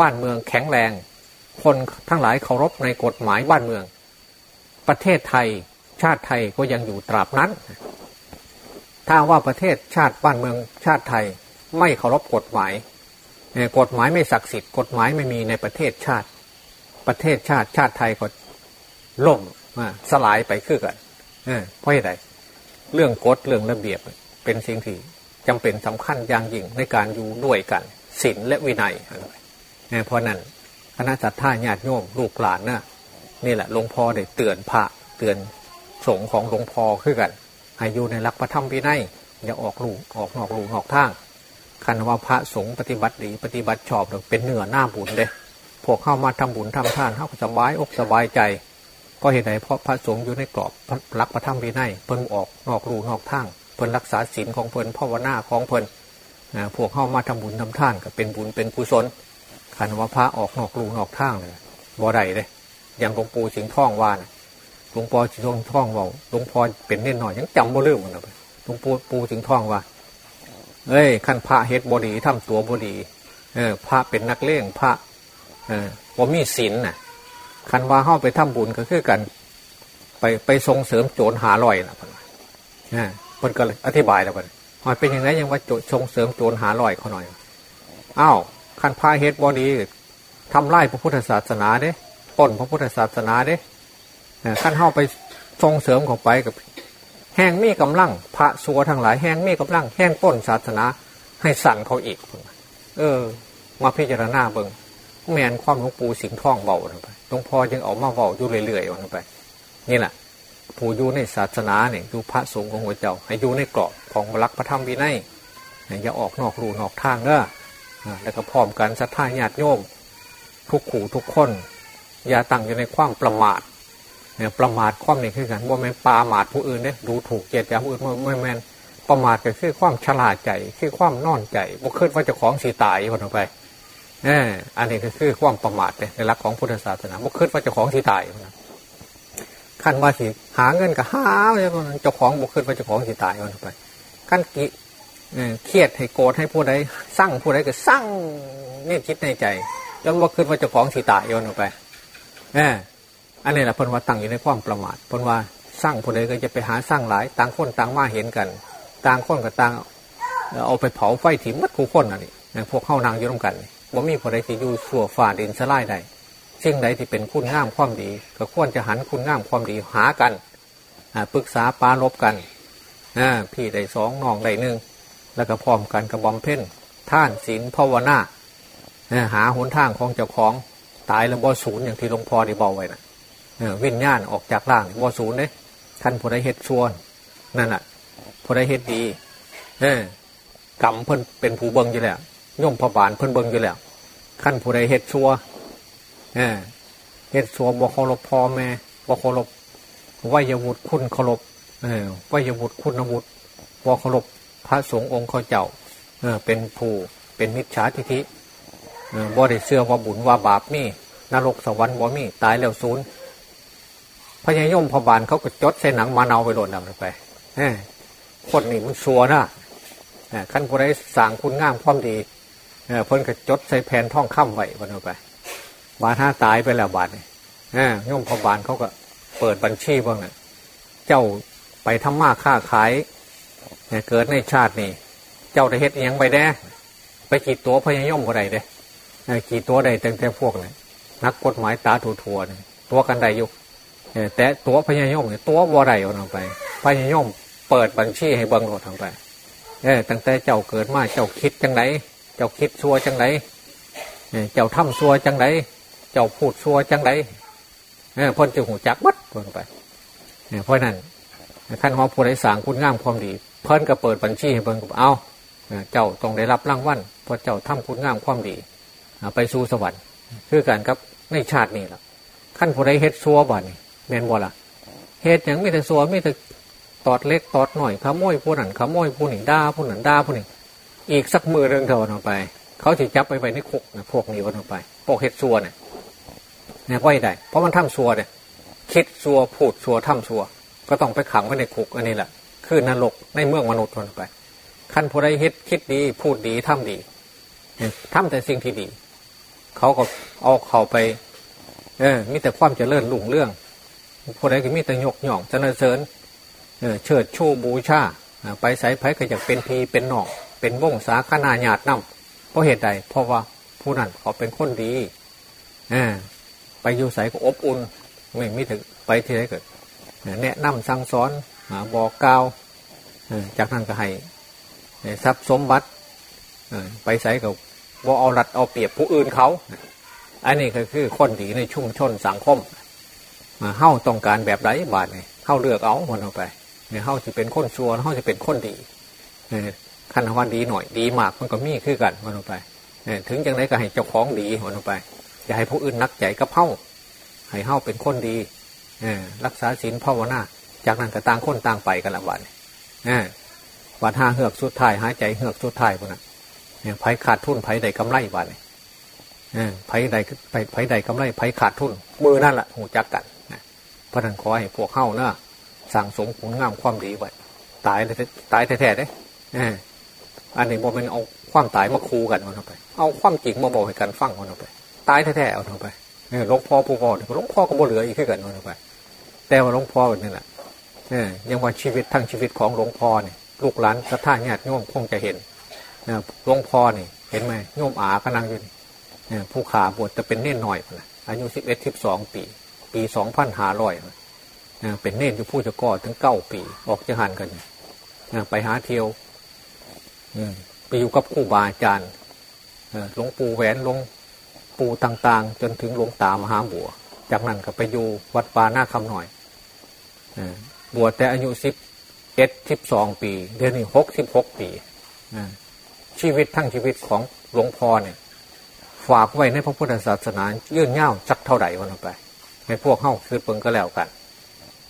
บ้านเมืองแข็งแรง คนทั้งหลายเคารพในกฎหมายบ้านเมือง ประเทศไทยชาติไทยก็ยังอยู่ตราบนั้น ถ้าว่าประเทศชาติบ้านเมืองชาติไทยไม่เคารพกฎหมาย กฎหมายไม่ศักดิ์สิทธิ์กฎหมายไม่มีในประเทศชาติ ประเทศชาติชาติไทยก็ล่มสลายไปคือกันเพราะอะไรเรื่องกฎเรื่องระเบียบเป็นสิ่งที่จำเป็นสำคัญอย่างยิ่งในการอยู่ด้วยกันศีลและวินัยเพราะนั้นคณะสัตยาญาติโยมลูกหลานนะนี่แหละหลวงพ่อได้เตือนพระเตือนสงฆ์ของหลวงพ่อขึ้นกันให้อยู่ในรักพระธรรมวินัยอย่าออกลูกออกนอกลูกนอกทาง คันว่าพระสงฆ์ปฏิบัติดีปฏิบัติชอบเป็นเนื้อหน้าบุญเด้พวกเข้ามาทำบุญทำท่านเขาสบายอกสบายใจก็เหตุใดเพราะพระสงฆ์อยู่ในกรอบรักพระธรรมวินัยเพิ่นออกนอกรูนอกทางเพิ่นรักษาศีลของเพิ่นภาวนาของเพิ่นพวกเข้ามาทำบุญทำท่านก็เป็นบุญเป็นกุศลคันว่าพระออกนอกรูนอกทางเลยบ่ได้เลยอย่างหลวงปู่สิงห์ท่องว่านะหลวงพ่อสิงห์ท่องว่าหลวงพ่อเป็นเน่นหน่อยยังจำบ่ลืมมันเลยหลวงปู่ปู่สิงห์ท่องว่า เอ้ยขั้นพระเฮ็ดบดีทำตัวบดีเออพระเป็นนักเลงพระเออว่ามีศีลน่ะคันว่าเข้าไปทำบุญก็คือกัน ไปไปส่งเสริมโจรหาลอยนะพันนะเพิ่นก็เลยอธิบายแล้วพันหอยเป็นอยังไงยังว่าโจส่งเสริมโจรหาลอยเขาหน่อยอ้าวคันพระเฮ็ดบดีทำไล่พระพุทธศาสนาเด้ป้นพระพุทธศาสนาเด้ขั้นเข้าไปส่งเสริมเข้าไปกับ แห้งมีกำลังพระสัวทั้งหลายแห้งมีกำลังแห้งป้นศาสนาให้สั่นเขาอีก เออ มาพิจารณาเบิงแมนความหลวงปู่สิงห์ท่องเบาไปหลวงพ่อยังออกมาเบาอยู่เรื่อยๆลงไป นี่แหละผู้อยู่ในศาสนาเนี่ยอยู่พระสงฆ์ของหัวเจ้า ให้อยู่ในกรอบของรักพระธรรมวินัยอย่าออกนอกรูนอกทางเด้อแล้วก็พร้อมกันศรัทธาญาติโยม ทุกขู่ทุกคน อย่าตั้งอยู่ในความประมาท ประมาทความนี่คือกันว่าแม่นปามาทผู้อื่นเนี่ยดูถูกเกียรติผู้อื่นไม่แม่นประมาทก็คือความฉลาดใจคือความนอนใจบุคคลว่าจะของสีตายคนออกไปเอออันนี้ก็คือความประมาทในหลักของพุทธศาสนาบุคคลว่าจะของสีตายขั้นว่าสิหาเงินก็หาเจ้าของบุคคลว่าจะของสีตายคนออกไปขั้นกิเครียดให้โกรธให้ผู้ใดสร้างผู้ใดก็สร้างนี่คิดในใจแล้วว่าขึ้นว่าจะของสีตายโยนออกไปเออ อันนี้แหละพนว่าตั้งอยู่ในความประมาทพนว่าสร้างผู้ใดก็จะไปหาสร้างหลาย ต่างคนต่างมาเห็นกัน ต่างคนกับต่างเอาไปเผาไฟถิ่มมัดคู่คนอันนี้พวกเข้านางอยู่ร่วมกันว่ามีผู้ใดที่อยู่ชั่วฝ่าดินสลายใดสิ่งใดที่เป็นคุณงามความดี ก็ควรจะหันคุณงามความดีหากันปรึกษาปาลบกันพี่ใดสองน้องใดหนึ่งแล้วก็พร้อมกันกับบอมเพ่นท่านศีลภาวนาหาหนทางของเจ้าของตายแล้วบ่ศูนย์อย่างที่หลวงพ่อได้บอกไว้นะ วิญญาณออกจากร่างบ่ศูนย์เนี่ยท่านผู้ใดเฮ็ดชวนนั่นแหละผู้ใดเฮ็ดดีเอกรรมเพิ่นเป็นผู้เบิงอยู่แล้วย่อมพบานเพิ่นเบิงอยู่แล้วขั้นผู้ใดเฮ็ดชัวเอเฮ็ดชัวบ่เคารพพ่อแม่บ่เคารพวิยวุฒิคุณเคารพเอวิยวุฒิคุณวุฒิบ่เคารพพระสงฆ์องค์ข้าเจ้าเอเป็นผู้เป็นมิจฉาทิฐิบ่ได้เสื่อว่าบุญว่าบาปมีนรกสวรรค์บ่มีตายแล้วศูนย์ พญายมพบาลเขาก็จดใส่หนังมาเนาไปโหลดนำไปคนนี่มันชัวนะขั้นผู้ใดสั่งคุณงามความดีเพิ่นก็จดใส่แผ่นท่องค่ำไว้บนไปบาถ้าตายไปแล้วบาทนี่ย่อมพบาลเขาก็เปิดบัญชีบ้างนะเจ้าไปทำมาค้าขายเกิดในชาตินี้เจ้าได้เฮ็ดยังไปแด้ไปกี่ตัวพญายมก็ได้เด้กี่ตัวใดแต่แต่พวกเนี่ยนักกฎหมายตาถั่วๆเนี่ยตัวกันใดอยู่ แต่ตัวพญายมตัววไรเอาลงไปพญายมเปิดบัญชีให้เบิ้งโหลดลงไปเออตั้งแต่เจ้าเกิดมาเจ้าคิดจังไรเจ้าคิดซัวจังไรเจ้าทำซัวจังไรเจ้าพูดซัวจังไรเออพ้นจะหูจักบัดลงไปเพราะนั้นท่านของผู้ใดสางคุณงามความดี เพิ่นก็เปิดบัญชีให้เบิ้งเอาเจ้าต้องได้รับรางวัลเพราะเจ้าทำคุณงามความดีไปสู่สวรรค์คือการครับในชาตินี้แหละขั้นผู้ใดเฮ็ดซัวบ่นี่ แมนบ่ล่ะเฮ็ดอย่างไม่แต่ซัวไม่แต่ตอดเล็กตอดหน่อยขโมยผู้นั้นขโมยผู้นี้ด่าผู้นั้นด่าผู้นี้อีกสักมือเรื่องเท่านั้นไป เขาจะจับไปไปในคุกนะพวกนี้วันออกไปพวกเฮ็ดซัวเนี่ยเนี่ยไว้ได้เพราะมันทำซัวเนี่ยคิดซัวพูดซัวทำซัว ก็ต้องไปขังไว้ในคุกอันนี้แหละคือนรกในเมืองมนุษย์วันไปขั้นผู้ใดเฮ็ดคิดดี พูดดีทำดีทำแต่สิ่งที่ดี เขาก็เอาเขาไป เออมีแต่ความเจริญรุ่งเรื่อง ผู้ใดก็มีแต่ยกย่องเจริญเสริญเชิดชูบูชาไปใส่ไผ่ก็จะเป็นพีเป็นหนอก เป็นวงสาขนาญาตินำเพราะเหตุใดเพราะว่าผู้นั้นเขาเป็นคนดีอไปอยู่ใส่ก็อบอุ่นไม่มีถึงไปที่ไหนเกิดแนะนำสั่งสอนบอกกล่าวจากนั้นก็ให้ทรัพย์สมบัติไปใส่กับว่าเอารัดเอาเปรียบผู้อื่นเขา อันนี้ก็คือคนดีในชุมชนสังคม เฮ้าต้องการแบบไรบาทเนี่ยเฮ้าเลือกเอามันเอาไปเนี่ยเฮ้าจะเป็นคนชัวเฮ้าจะเป็นคนดีขันว่าดีหน่อยดีมากมันก็มีคือกันวันลงไปถึงจังไรก็ให้เจ้าของดีวันลงไป อย่าให้ผู้อื่นนักใจก็เพ้าให้เฮ้าเป็นคนดีรักษาศีลภาวนาจากนั้นก็ต่างคนต่างไปกันละวันวัดห้าเหือกสุดท้ายหายใจเหือกสุดท้ายพวกนั้นไผขาดทุนไผใดกำไรบ้านไผใดไผใดกำไรไผขาดทุนมือนั่นแหละหูจักกัน พระนันขอให้พวกเข้านะสั่งสมคุณงามความดีไว้ตายตายแท้ๆเด้อันนี้บอกเป็นเอาความตายมาคูกันมันออกไป เอาความจริงมาบอกให้กันฟังมันออกไป ตายแท้ๆเอาออกไปหลวงพ่อผู้พ่อหลวงพ่อก็บ่เหลืออีกแค่กันมันออกไป แต่ว่าหลวงพ่อแบบนี้แหละยังว่าชีวิตทั้งชีวิตของหลวงพ่อเนี่ยลูกหลานกระท่าญาติโยมคงจะเห็นหลวงพ่อเนี่ยเห็นไหมโยมอาก็นั่งอยู่ผู้ขาบวชจะเป็นเน่นหน่อยนะอายุสิบเอ็ดสิบสองปี ปีสองพันห้าร้อยเป็นเน่นอยู่ผู้จะก่อถึงเก้าปี ออกจะหันกันไปหาเที่ยวไปอยู่กับครูบาอาจารย์หลวงปู่แหวนหลวงปู่ต่างๆ จนถึงหลวงตามหาบัว จากนั้นก็ไปอยู่วัดป่าหน้าคำหน่อยบวชแต่อายุสิบเอ็ดสิบสองปี เดือนนี้หกสิบหกปีชีวิตทั้งชีวิตของหลวงพ่อเนี่ย ฝากไว้ในพระพุทธศาสนายื่นเง่าสักเท่าไหร่วันไป ให้พวกเข้าคือเปิงก็แล้วกัน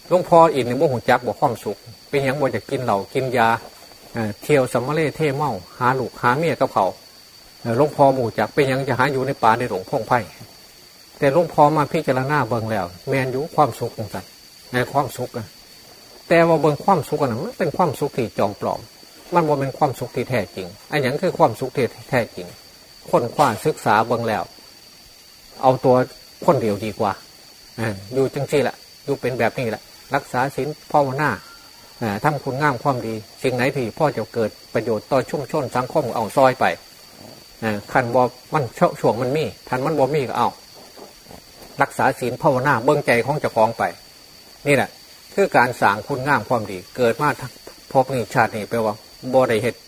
หลวงพ่ออีกหนึ่งว่หุ่นจักบอกความสุข เป็นอย่างบ่จะกินเหล่ากินยาเที่ยวสมมาเล่เท่เมาหาลูกหาเมียกับเขาหลวงพ่อหมู่จักเป็นยังจะหาอยู่ในป่าในหลวงพงไพ่แต่หลวงพ่อมาพิจารณาเบิ่งแล้ว แมนอยู่ความสุขของสัตว์ในความสุขอะแต่ว่าเบิ่งความสุขกันมันเป็นความสุขที่จองปลอม มันว่าเป็นความสุขที่แท้จริงอันย่างคือความสุขที่แท้จริงค้นคว้าศึกษาเบิ่งแล้ว เอาตัวคนเดียวดีกว่า อยู่จังซี่ละอยู่เป็นแบบนี้แหละรักษาศีลภาวนาทำคุณงามความดี สิ่งไหนที่พ่อจะเกิดประโยชน์ต่อชุ่มชนสังคมเอาซอยไปขันบอมันเชช่วงมันมีทันมันบอมีก็เอา รักษาศีลภาวนาเบื้องใจของเจ้าของไป นี่แหละคือการสางคุณงามความดี เกิดมาพบนี่ชาตินี่แปลว่าบริเหตุ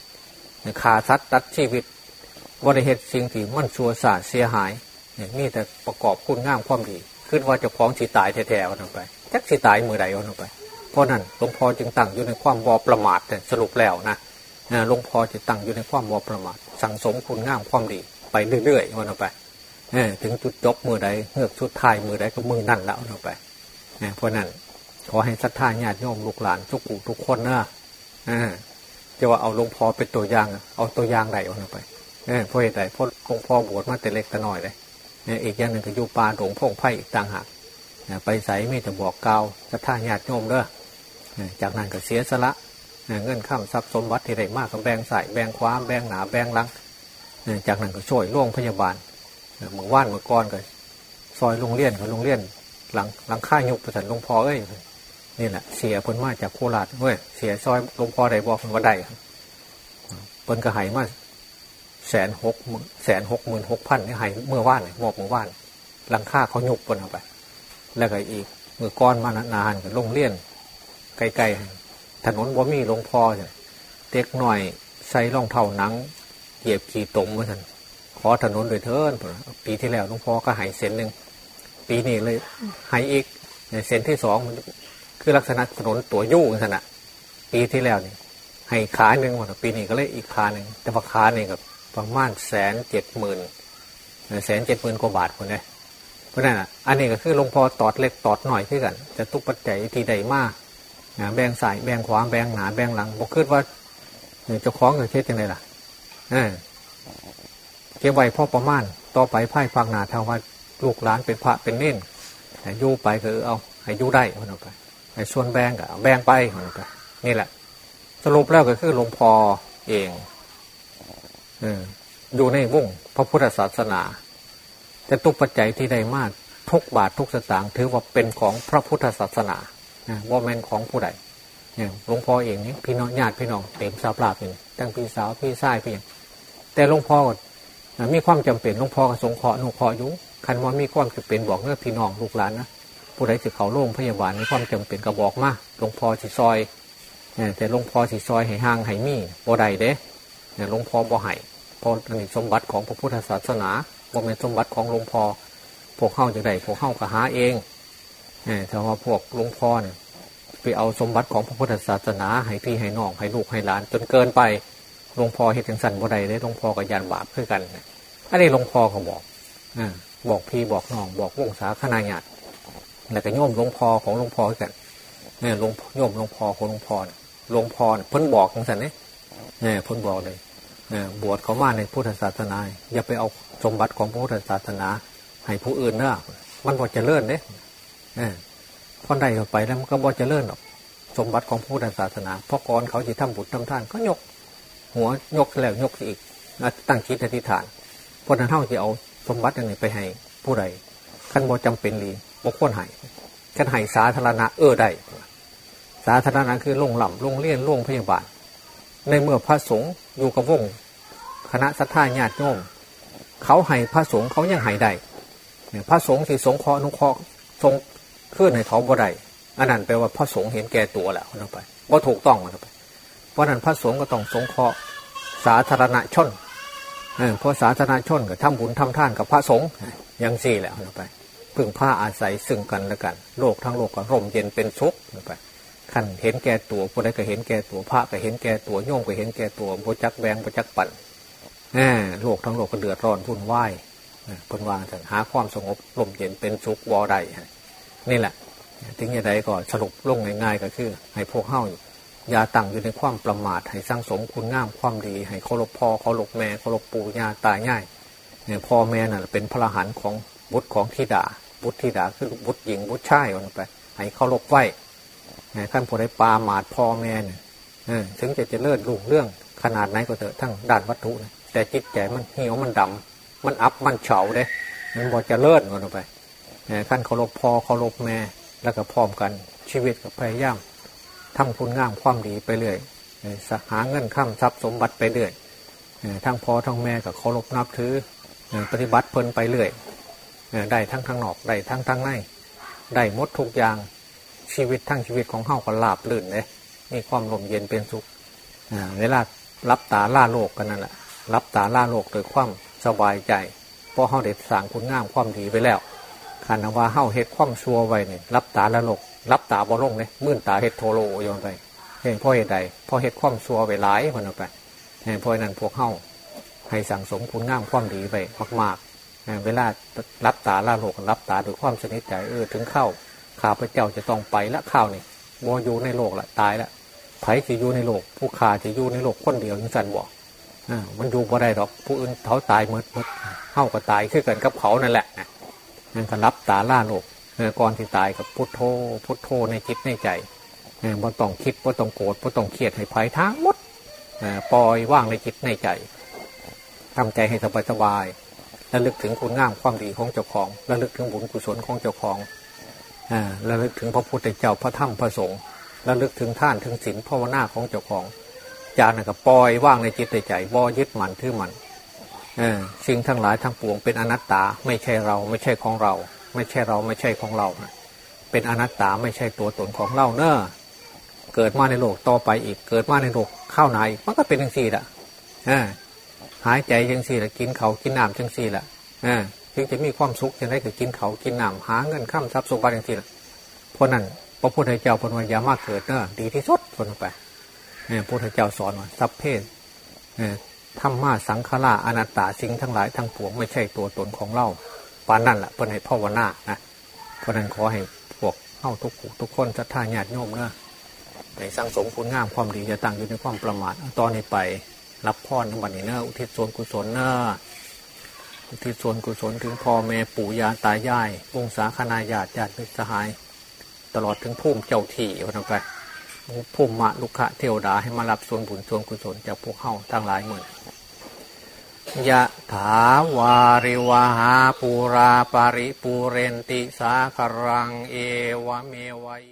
ขาซัดตัดชีวิตบริเหตุสิ่งที่มันชัวสาเสียหายนี่แต่ประกอบคุณงามความดี ขึ้นว่าเจ้าของสีตายแท้ๆวันไปจักสีตายมือใดวันไปเพราะนั้นหลวงพ่อจึงตั้งอยู่ในความบอประมาทสรุปแล้วนะหลวงพ่อจะตั้งอยู่ในความบอประมาท สั่งสมคุณงามความดีไปเรื่อยๆวันไปถึงจุดจบมือใดเงือกชุดท้ายมือใดก็มือนั่นแล้ววันไปเพราะนั้นขอให้ศรัทธาญาติโยมลูกหลานทุกผู้ทุกคนนะจะว่าเอาหลวงพ่อเป็นตัวอย่าง เอาตัวอย่างไหนวันไปเพราะเหตุใดเพราะหลวงพ่อบวชมาแต่เล็กแต่น้อยเลย อีกอย่างหนึ่งก็อยู่ป่าหลวงพ่งไพ่อีกต่างหากไปใส่ไม่จะบอกกล่าวศรัทธาญาติโยมเด้อจากนั้นก็เสียสละเงินข้ามทรัพย์สมบัติที่ได้มากก็แบ่งใส่แบ่งคว้าแบ่งหนาแบ่งลังจากนั้นก็ช่วยโรงพยาบาลเมื่อว่านเมื่อก่อนก็ซอยโรงเรียนกับโรงเรียน หลังหลังค่ายุกประสันหลวงพ่อเอ้ยนี่แหละเสียผลมาจากโคราชเว้ยเสียซอยหลวงพ่อได้บอกว่าได้เปิ้นก็หายมา แสนหกแสนหกหมื่นหกพันนี่หายเมื่อว่านมอบเมื่อว่านหลังค่าเขายกปนเอาไป แล้วก็อีกเมื่อก้อนมานานๆกับโรงเรียนไกลๆถนนบ่มีหลวงพ่อเนี่ยเด็กหน่อยใส่รองเท้าหนัง เหยียบขี่ตมมาท่านขอถนนโดยเทินปีที่แล้วหลวงพ่อก็หายเส้นหนึ่งปีนี้เลยหายอีกในเส้นที่สองมันคือลักษณะถนนตัวยุ่งขนาดปีที่แล้วนี่ให้ขาหนึ่งวันปีนี้ก็เลยอีกขาหนึ่งแต่ว่าขาหนึ่งกับ ประมาณแสนเจ็ดหมื่นแสนเจ็ดหมื่นกว่าบาทคนนี้เพราะนั่นอะอันนี้ก็คือหลวงพ่อตอดเล็กตอดหน่อยขึ้นกันจะทุกปัจจัยที่ใดมากแบ่งสายแบ่งขวาแบ่งหนาแบ่งหลังบอกขึ้นว่าจะคล้องกับเช็ดยังไงล่ะเก็บไว้พ่อประมาณ ต่อไปไพ่ฟังนาทาว่าลูกหลานเป็นพระเป็นเน่นอยู่ไปก็เอาให้อยู่ได้คนออกไปไอ้ส่วนแบ่งก็แบ่งไปคนออกไปนี่แหละ สรุปแล้วก็คือหลวงพ่อเอง อยู่ในวงพระพุทธศาสนา จะตุกปัจจัยที่ใดมากทุกบาททุกสตางค์ถือว่าเป็นของพระพุทธศาสนาว่าแม่นของผู้ใดเนี่ยหลวงพ่อเองนี่พี่น้องญาติพี่น้องเต็มสาปลาเป็นตั้งพี่สาวพี่ชายพี่อย่างแต่หลวงพ่อมีความจำเป็นหลวงพ่อก็สงเคราะห์นุเคราะห์อยู่คันว่ามีความจำเป็นบอกเงื่อพี่น้องลูกหลานนะผู้ใดจะเขาโรงพยาบาลมีความจำเป็นก็บอกมาหลวงพ่อสิซอยแต่หลวงพ่อสิซอยให้ห่างให้มีบ่ใดเด้ เนี่ยหลวงพ่อบ่ให้เพราะนี่สมบัติของพระพุทธศาสนาบ่เป็นสมบัติของหลวงพ่อพวกเข้าจะได้พวกเข้าก็หาเองแต่ว่าพวกหลวงพ่อเนี่ยไปเอาสมบัติของพระพุทธศาสนา ให้พี่ให้น้องให้ลูกให้หลาน จนเกินไปหลวงพ่อเห็นจังสันบ่ได้เลยหลวงพ่อกับยานบาปเพื่อกันอันนี้หลวงพ่อเขาบอกอบอกพี่บอกน้องบอกวงศาคณาญาติแล้วก็โยมหลวงพ่อของหลวงพ่อกันเนี่ยหลวงโยมหลวงพ่อของหลวงพ่อหลวงพ่อเพิ่นบอกจังสันเนี่ยเนี่ย พิ่นบอกเลยบวชเขามาในพุทธศาสนา อย่าไปเอาสมบัติของพุทธศาสนา ให้ผู้อื่นเนะมันบ่จะเลื่อนเนี่ยพอได้เข้าไปแล้วมันก็บ่จะเลื่อนหรอกสมบัติของพุทธศาสนาเพราะก่อนเขาจะทำบุญทำท่านก็ยก หัวยกแล้วยกอีกตั้งคิดอธิษฐานพราะนั้นเท่าจะเอาสมบัติอย่างนี้ไปให้ผู้ใดขั้นบ่จำเป็นลีบ่ควรให้ขั้นให้สาธารณะเออได้สาธารณะคือลงหล่ำลงเลี่ยนลงพยาบาล ในเมื่อพระสงฆ์อยู่กับวงคณะสัทธาญาติโยมเขาให้พระสงฆ์เขายังให้ได้พระสงฆ์ที่สงเคราะห์นุเคราะห์ทรงขึ้นให้เขาบ่ได้อันนั้นแปลว่าพระสงฆ์เห็นแก่ตัวแล้วนไปว่าถูกต้องนไปเพราะนั้นพระสงฆ์ก็ต้องสงเคราะห์สาธารณชนเพราะสาธารณชนก็ทำบุญทำท่านกับพระสงฆ์ยังสี่แหละนไปพึ่งผ้าอาศัยซึ่งกันและกัน โลกทั้งโลกก็ร่มเย็นเป็นสุขนไป ขันเห็นแก่ตัวผู้ใดก็เห็นแก่ตัวพระก็เห็นแก่ตัวโยมก็เห็นแก่ตัวโบจักแบงโบจักปั่นโลกทั้งโลกก็เดือดร้อนวุ่นวายคนวางถึงหาความสงบร่มเย็นเป็นสุขวอใดนี่แหละถึงอย่างไรก็สรุปลงง่ายๆก็คือ ให้พวกเฮ้าอย่าตั้งอยู่ในความประมาทให้สร้างสมคุณงามความดี ให้เคารพพ่อเคารพแม่เคารพปู่ย่าตายายเนี่ยพ่อแม่น่ะเป็นพระหันของบุตรของทิดาบุตรทิดาคือบุตรหญิงบุตรชายวันไป ให้เคารพไหว ขั้นผู้ใดปาหมาดพ่อแม่เนี่ยถึงจะเจริญรุ่งเรื่องขนาดไหนก็เถอะทั้งด้านวัตถุนะแต่จิตใจมันเหี่ยวมันดำมันอับมันเฉาเด้มันบอจะเลิศกันไปขั้นเคารพพ่อเคารพแม่แล้วก็พร้อมกันชีวิตกับพยายามทำคุณงามความดีไปเรื่อยหาเงินข้ามทรัพย์สมบัติไปเรื่อยทั้งพ่อทั้งแม่กับเคารพนับถือปฏิบัติเพลินไปเรื่อยได้ทั้งทางนอกได้ทั้งทางในได้มดทุกอย่าง ชีวิตทั้งชีวิตของเฮาก็ลาบลื่นเลยมีความลมเย็นเป็นสุขเวลารับตาล่าโลกกันนั่นแหละรับตาล่าโลกโดยความสบายใจ เพราะเฮาเด็ดสางคุณงามความดีไปแล้วขันว่าเฮาเฮ็ดความชัวไว้เนี่ยรับตาละลก รับตาบ่ลงเนี่ยมื่นตาเฮ็ดโทโลโยนไปเห็นพ่อเหตุใดพ่อเฮ็ดความชัวไว้หลายมันเอาไปเห็นพ่อนั้นพวกเฮาให้สั่งสมคุณงามความดีไปมากๆเวลารับตาละโลกรับตาโดยความสนิทใจเออถึงเข้า ข้าพเจ้าจะต้องไปละข้าวนี่บออยู่ในโลกละตายละไผจะอยู่ในโลก ผู้ขาจะอยู่ในโลกคนเดียวยังสันบอกอ่ามันอยู่บ่ได้หรอกผู้อื่นเขาตายเมื่อเมื่อเข้าก็ตายขึ้นกันกับเขานั่นแหละนั่นก็รับตาล่าโลกก่อนที่ตายกับพุทโธพุทโธในจิตในใจบ่ต้องคิดบ่ต้องโกรธบ่ต้องเครียดให้ภัยทั้งหมดปล่อยว่างในจิตในใจทำใจให้สบายสบายระลึกถึงคุณงามความดีของเจ้าของระลึกถึงบุญกุศลของเจ้าของ ระลึกถึงพระพุทธเจ้าพระธรรมพระสงฆ์ระลึกถึงท่านถึงศีลภาวนาของเจ้าของจานกับปล่อยว่างในจิตใจบ่ยึดมันถือมันสิ่งทั้งหลายทั้งปวงเป็นอนัตตาไม่ใช่เราไม่ใช่ของเรา ไม่ใช่เราไม่ใช่ของเรา เป็นอนัตตาไม่ใช่ตัวตนของเราเนอะเกิดมาในโลกต่อไปอีก เกิดมาในโลกข้าวหนาอีกมันก็เป็นจังสี่ละหายใจจังสี่ละกินเขากินน้ำจังสี่ละ ถึงจะมีความสุขจะได้ก็กินเขากินหน้ำหาเงินข้ามทรัพย์สมบัติจังสี่ละเพราะนั้นพระพุทธเจ้าพนวันยามากเกิดเนอะดีที่สุดคนไปพระพุทธเจ้าสอนว่าสัพเพธรรมะสังขาราอนัตตาสิ่งทั้งหลายทั้งปวงไม่ใช่ตัวตนของเราปานนั่นแหละเพื่อให้พ่อวนานะเพราะนั้นขอให้พวกเข้าทุกทุกคนศรัทธาญาติโยมเนะในสร้างสมคุณงามความดีจะตั้งอยู่ในความประมาทตอนนี้ไป รับพรในวันนี้เนอะอุทิศส่วนกุศลเนอะ อุทิศส่วนกุศลถึงพ่อแม่ปู่ย่าตายายวงศาคณาญาติญาติมิตรสหาย ตลอดถึงพุ่มเจ้าที่วันไปพุ่มมะลุกะเทวดาให้มารับส่วนบุญส่วนกุศลจากพวกเข้าทั้งหลายเหมือนยะถาวาริวหาปูราปาริปูเรนติสาครังเอวเมวัย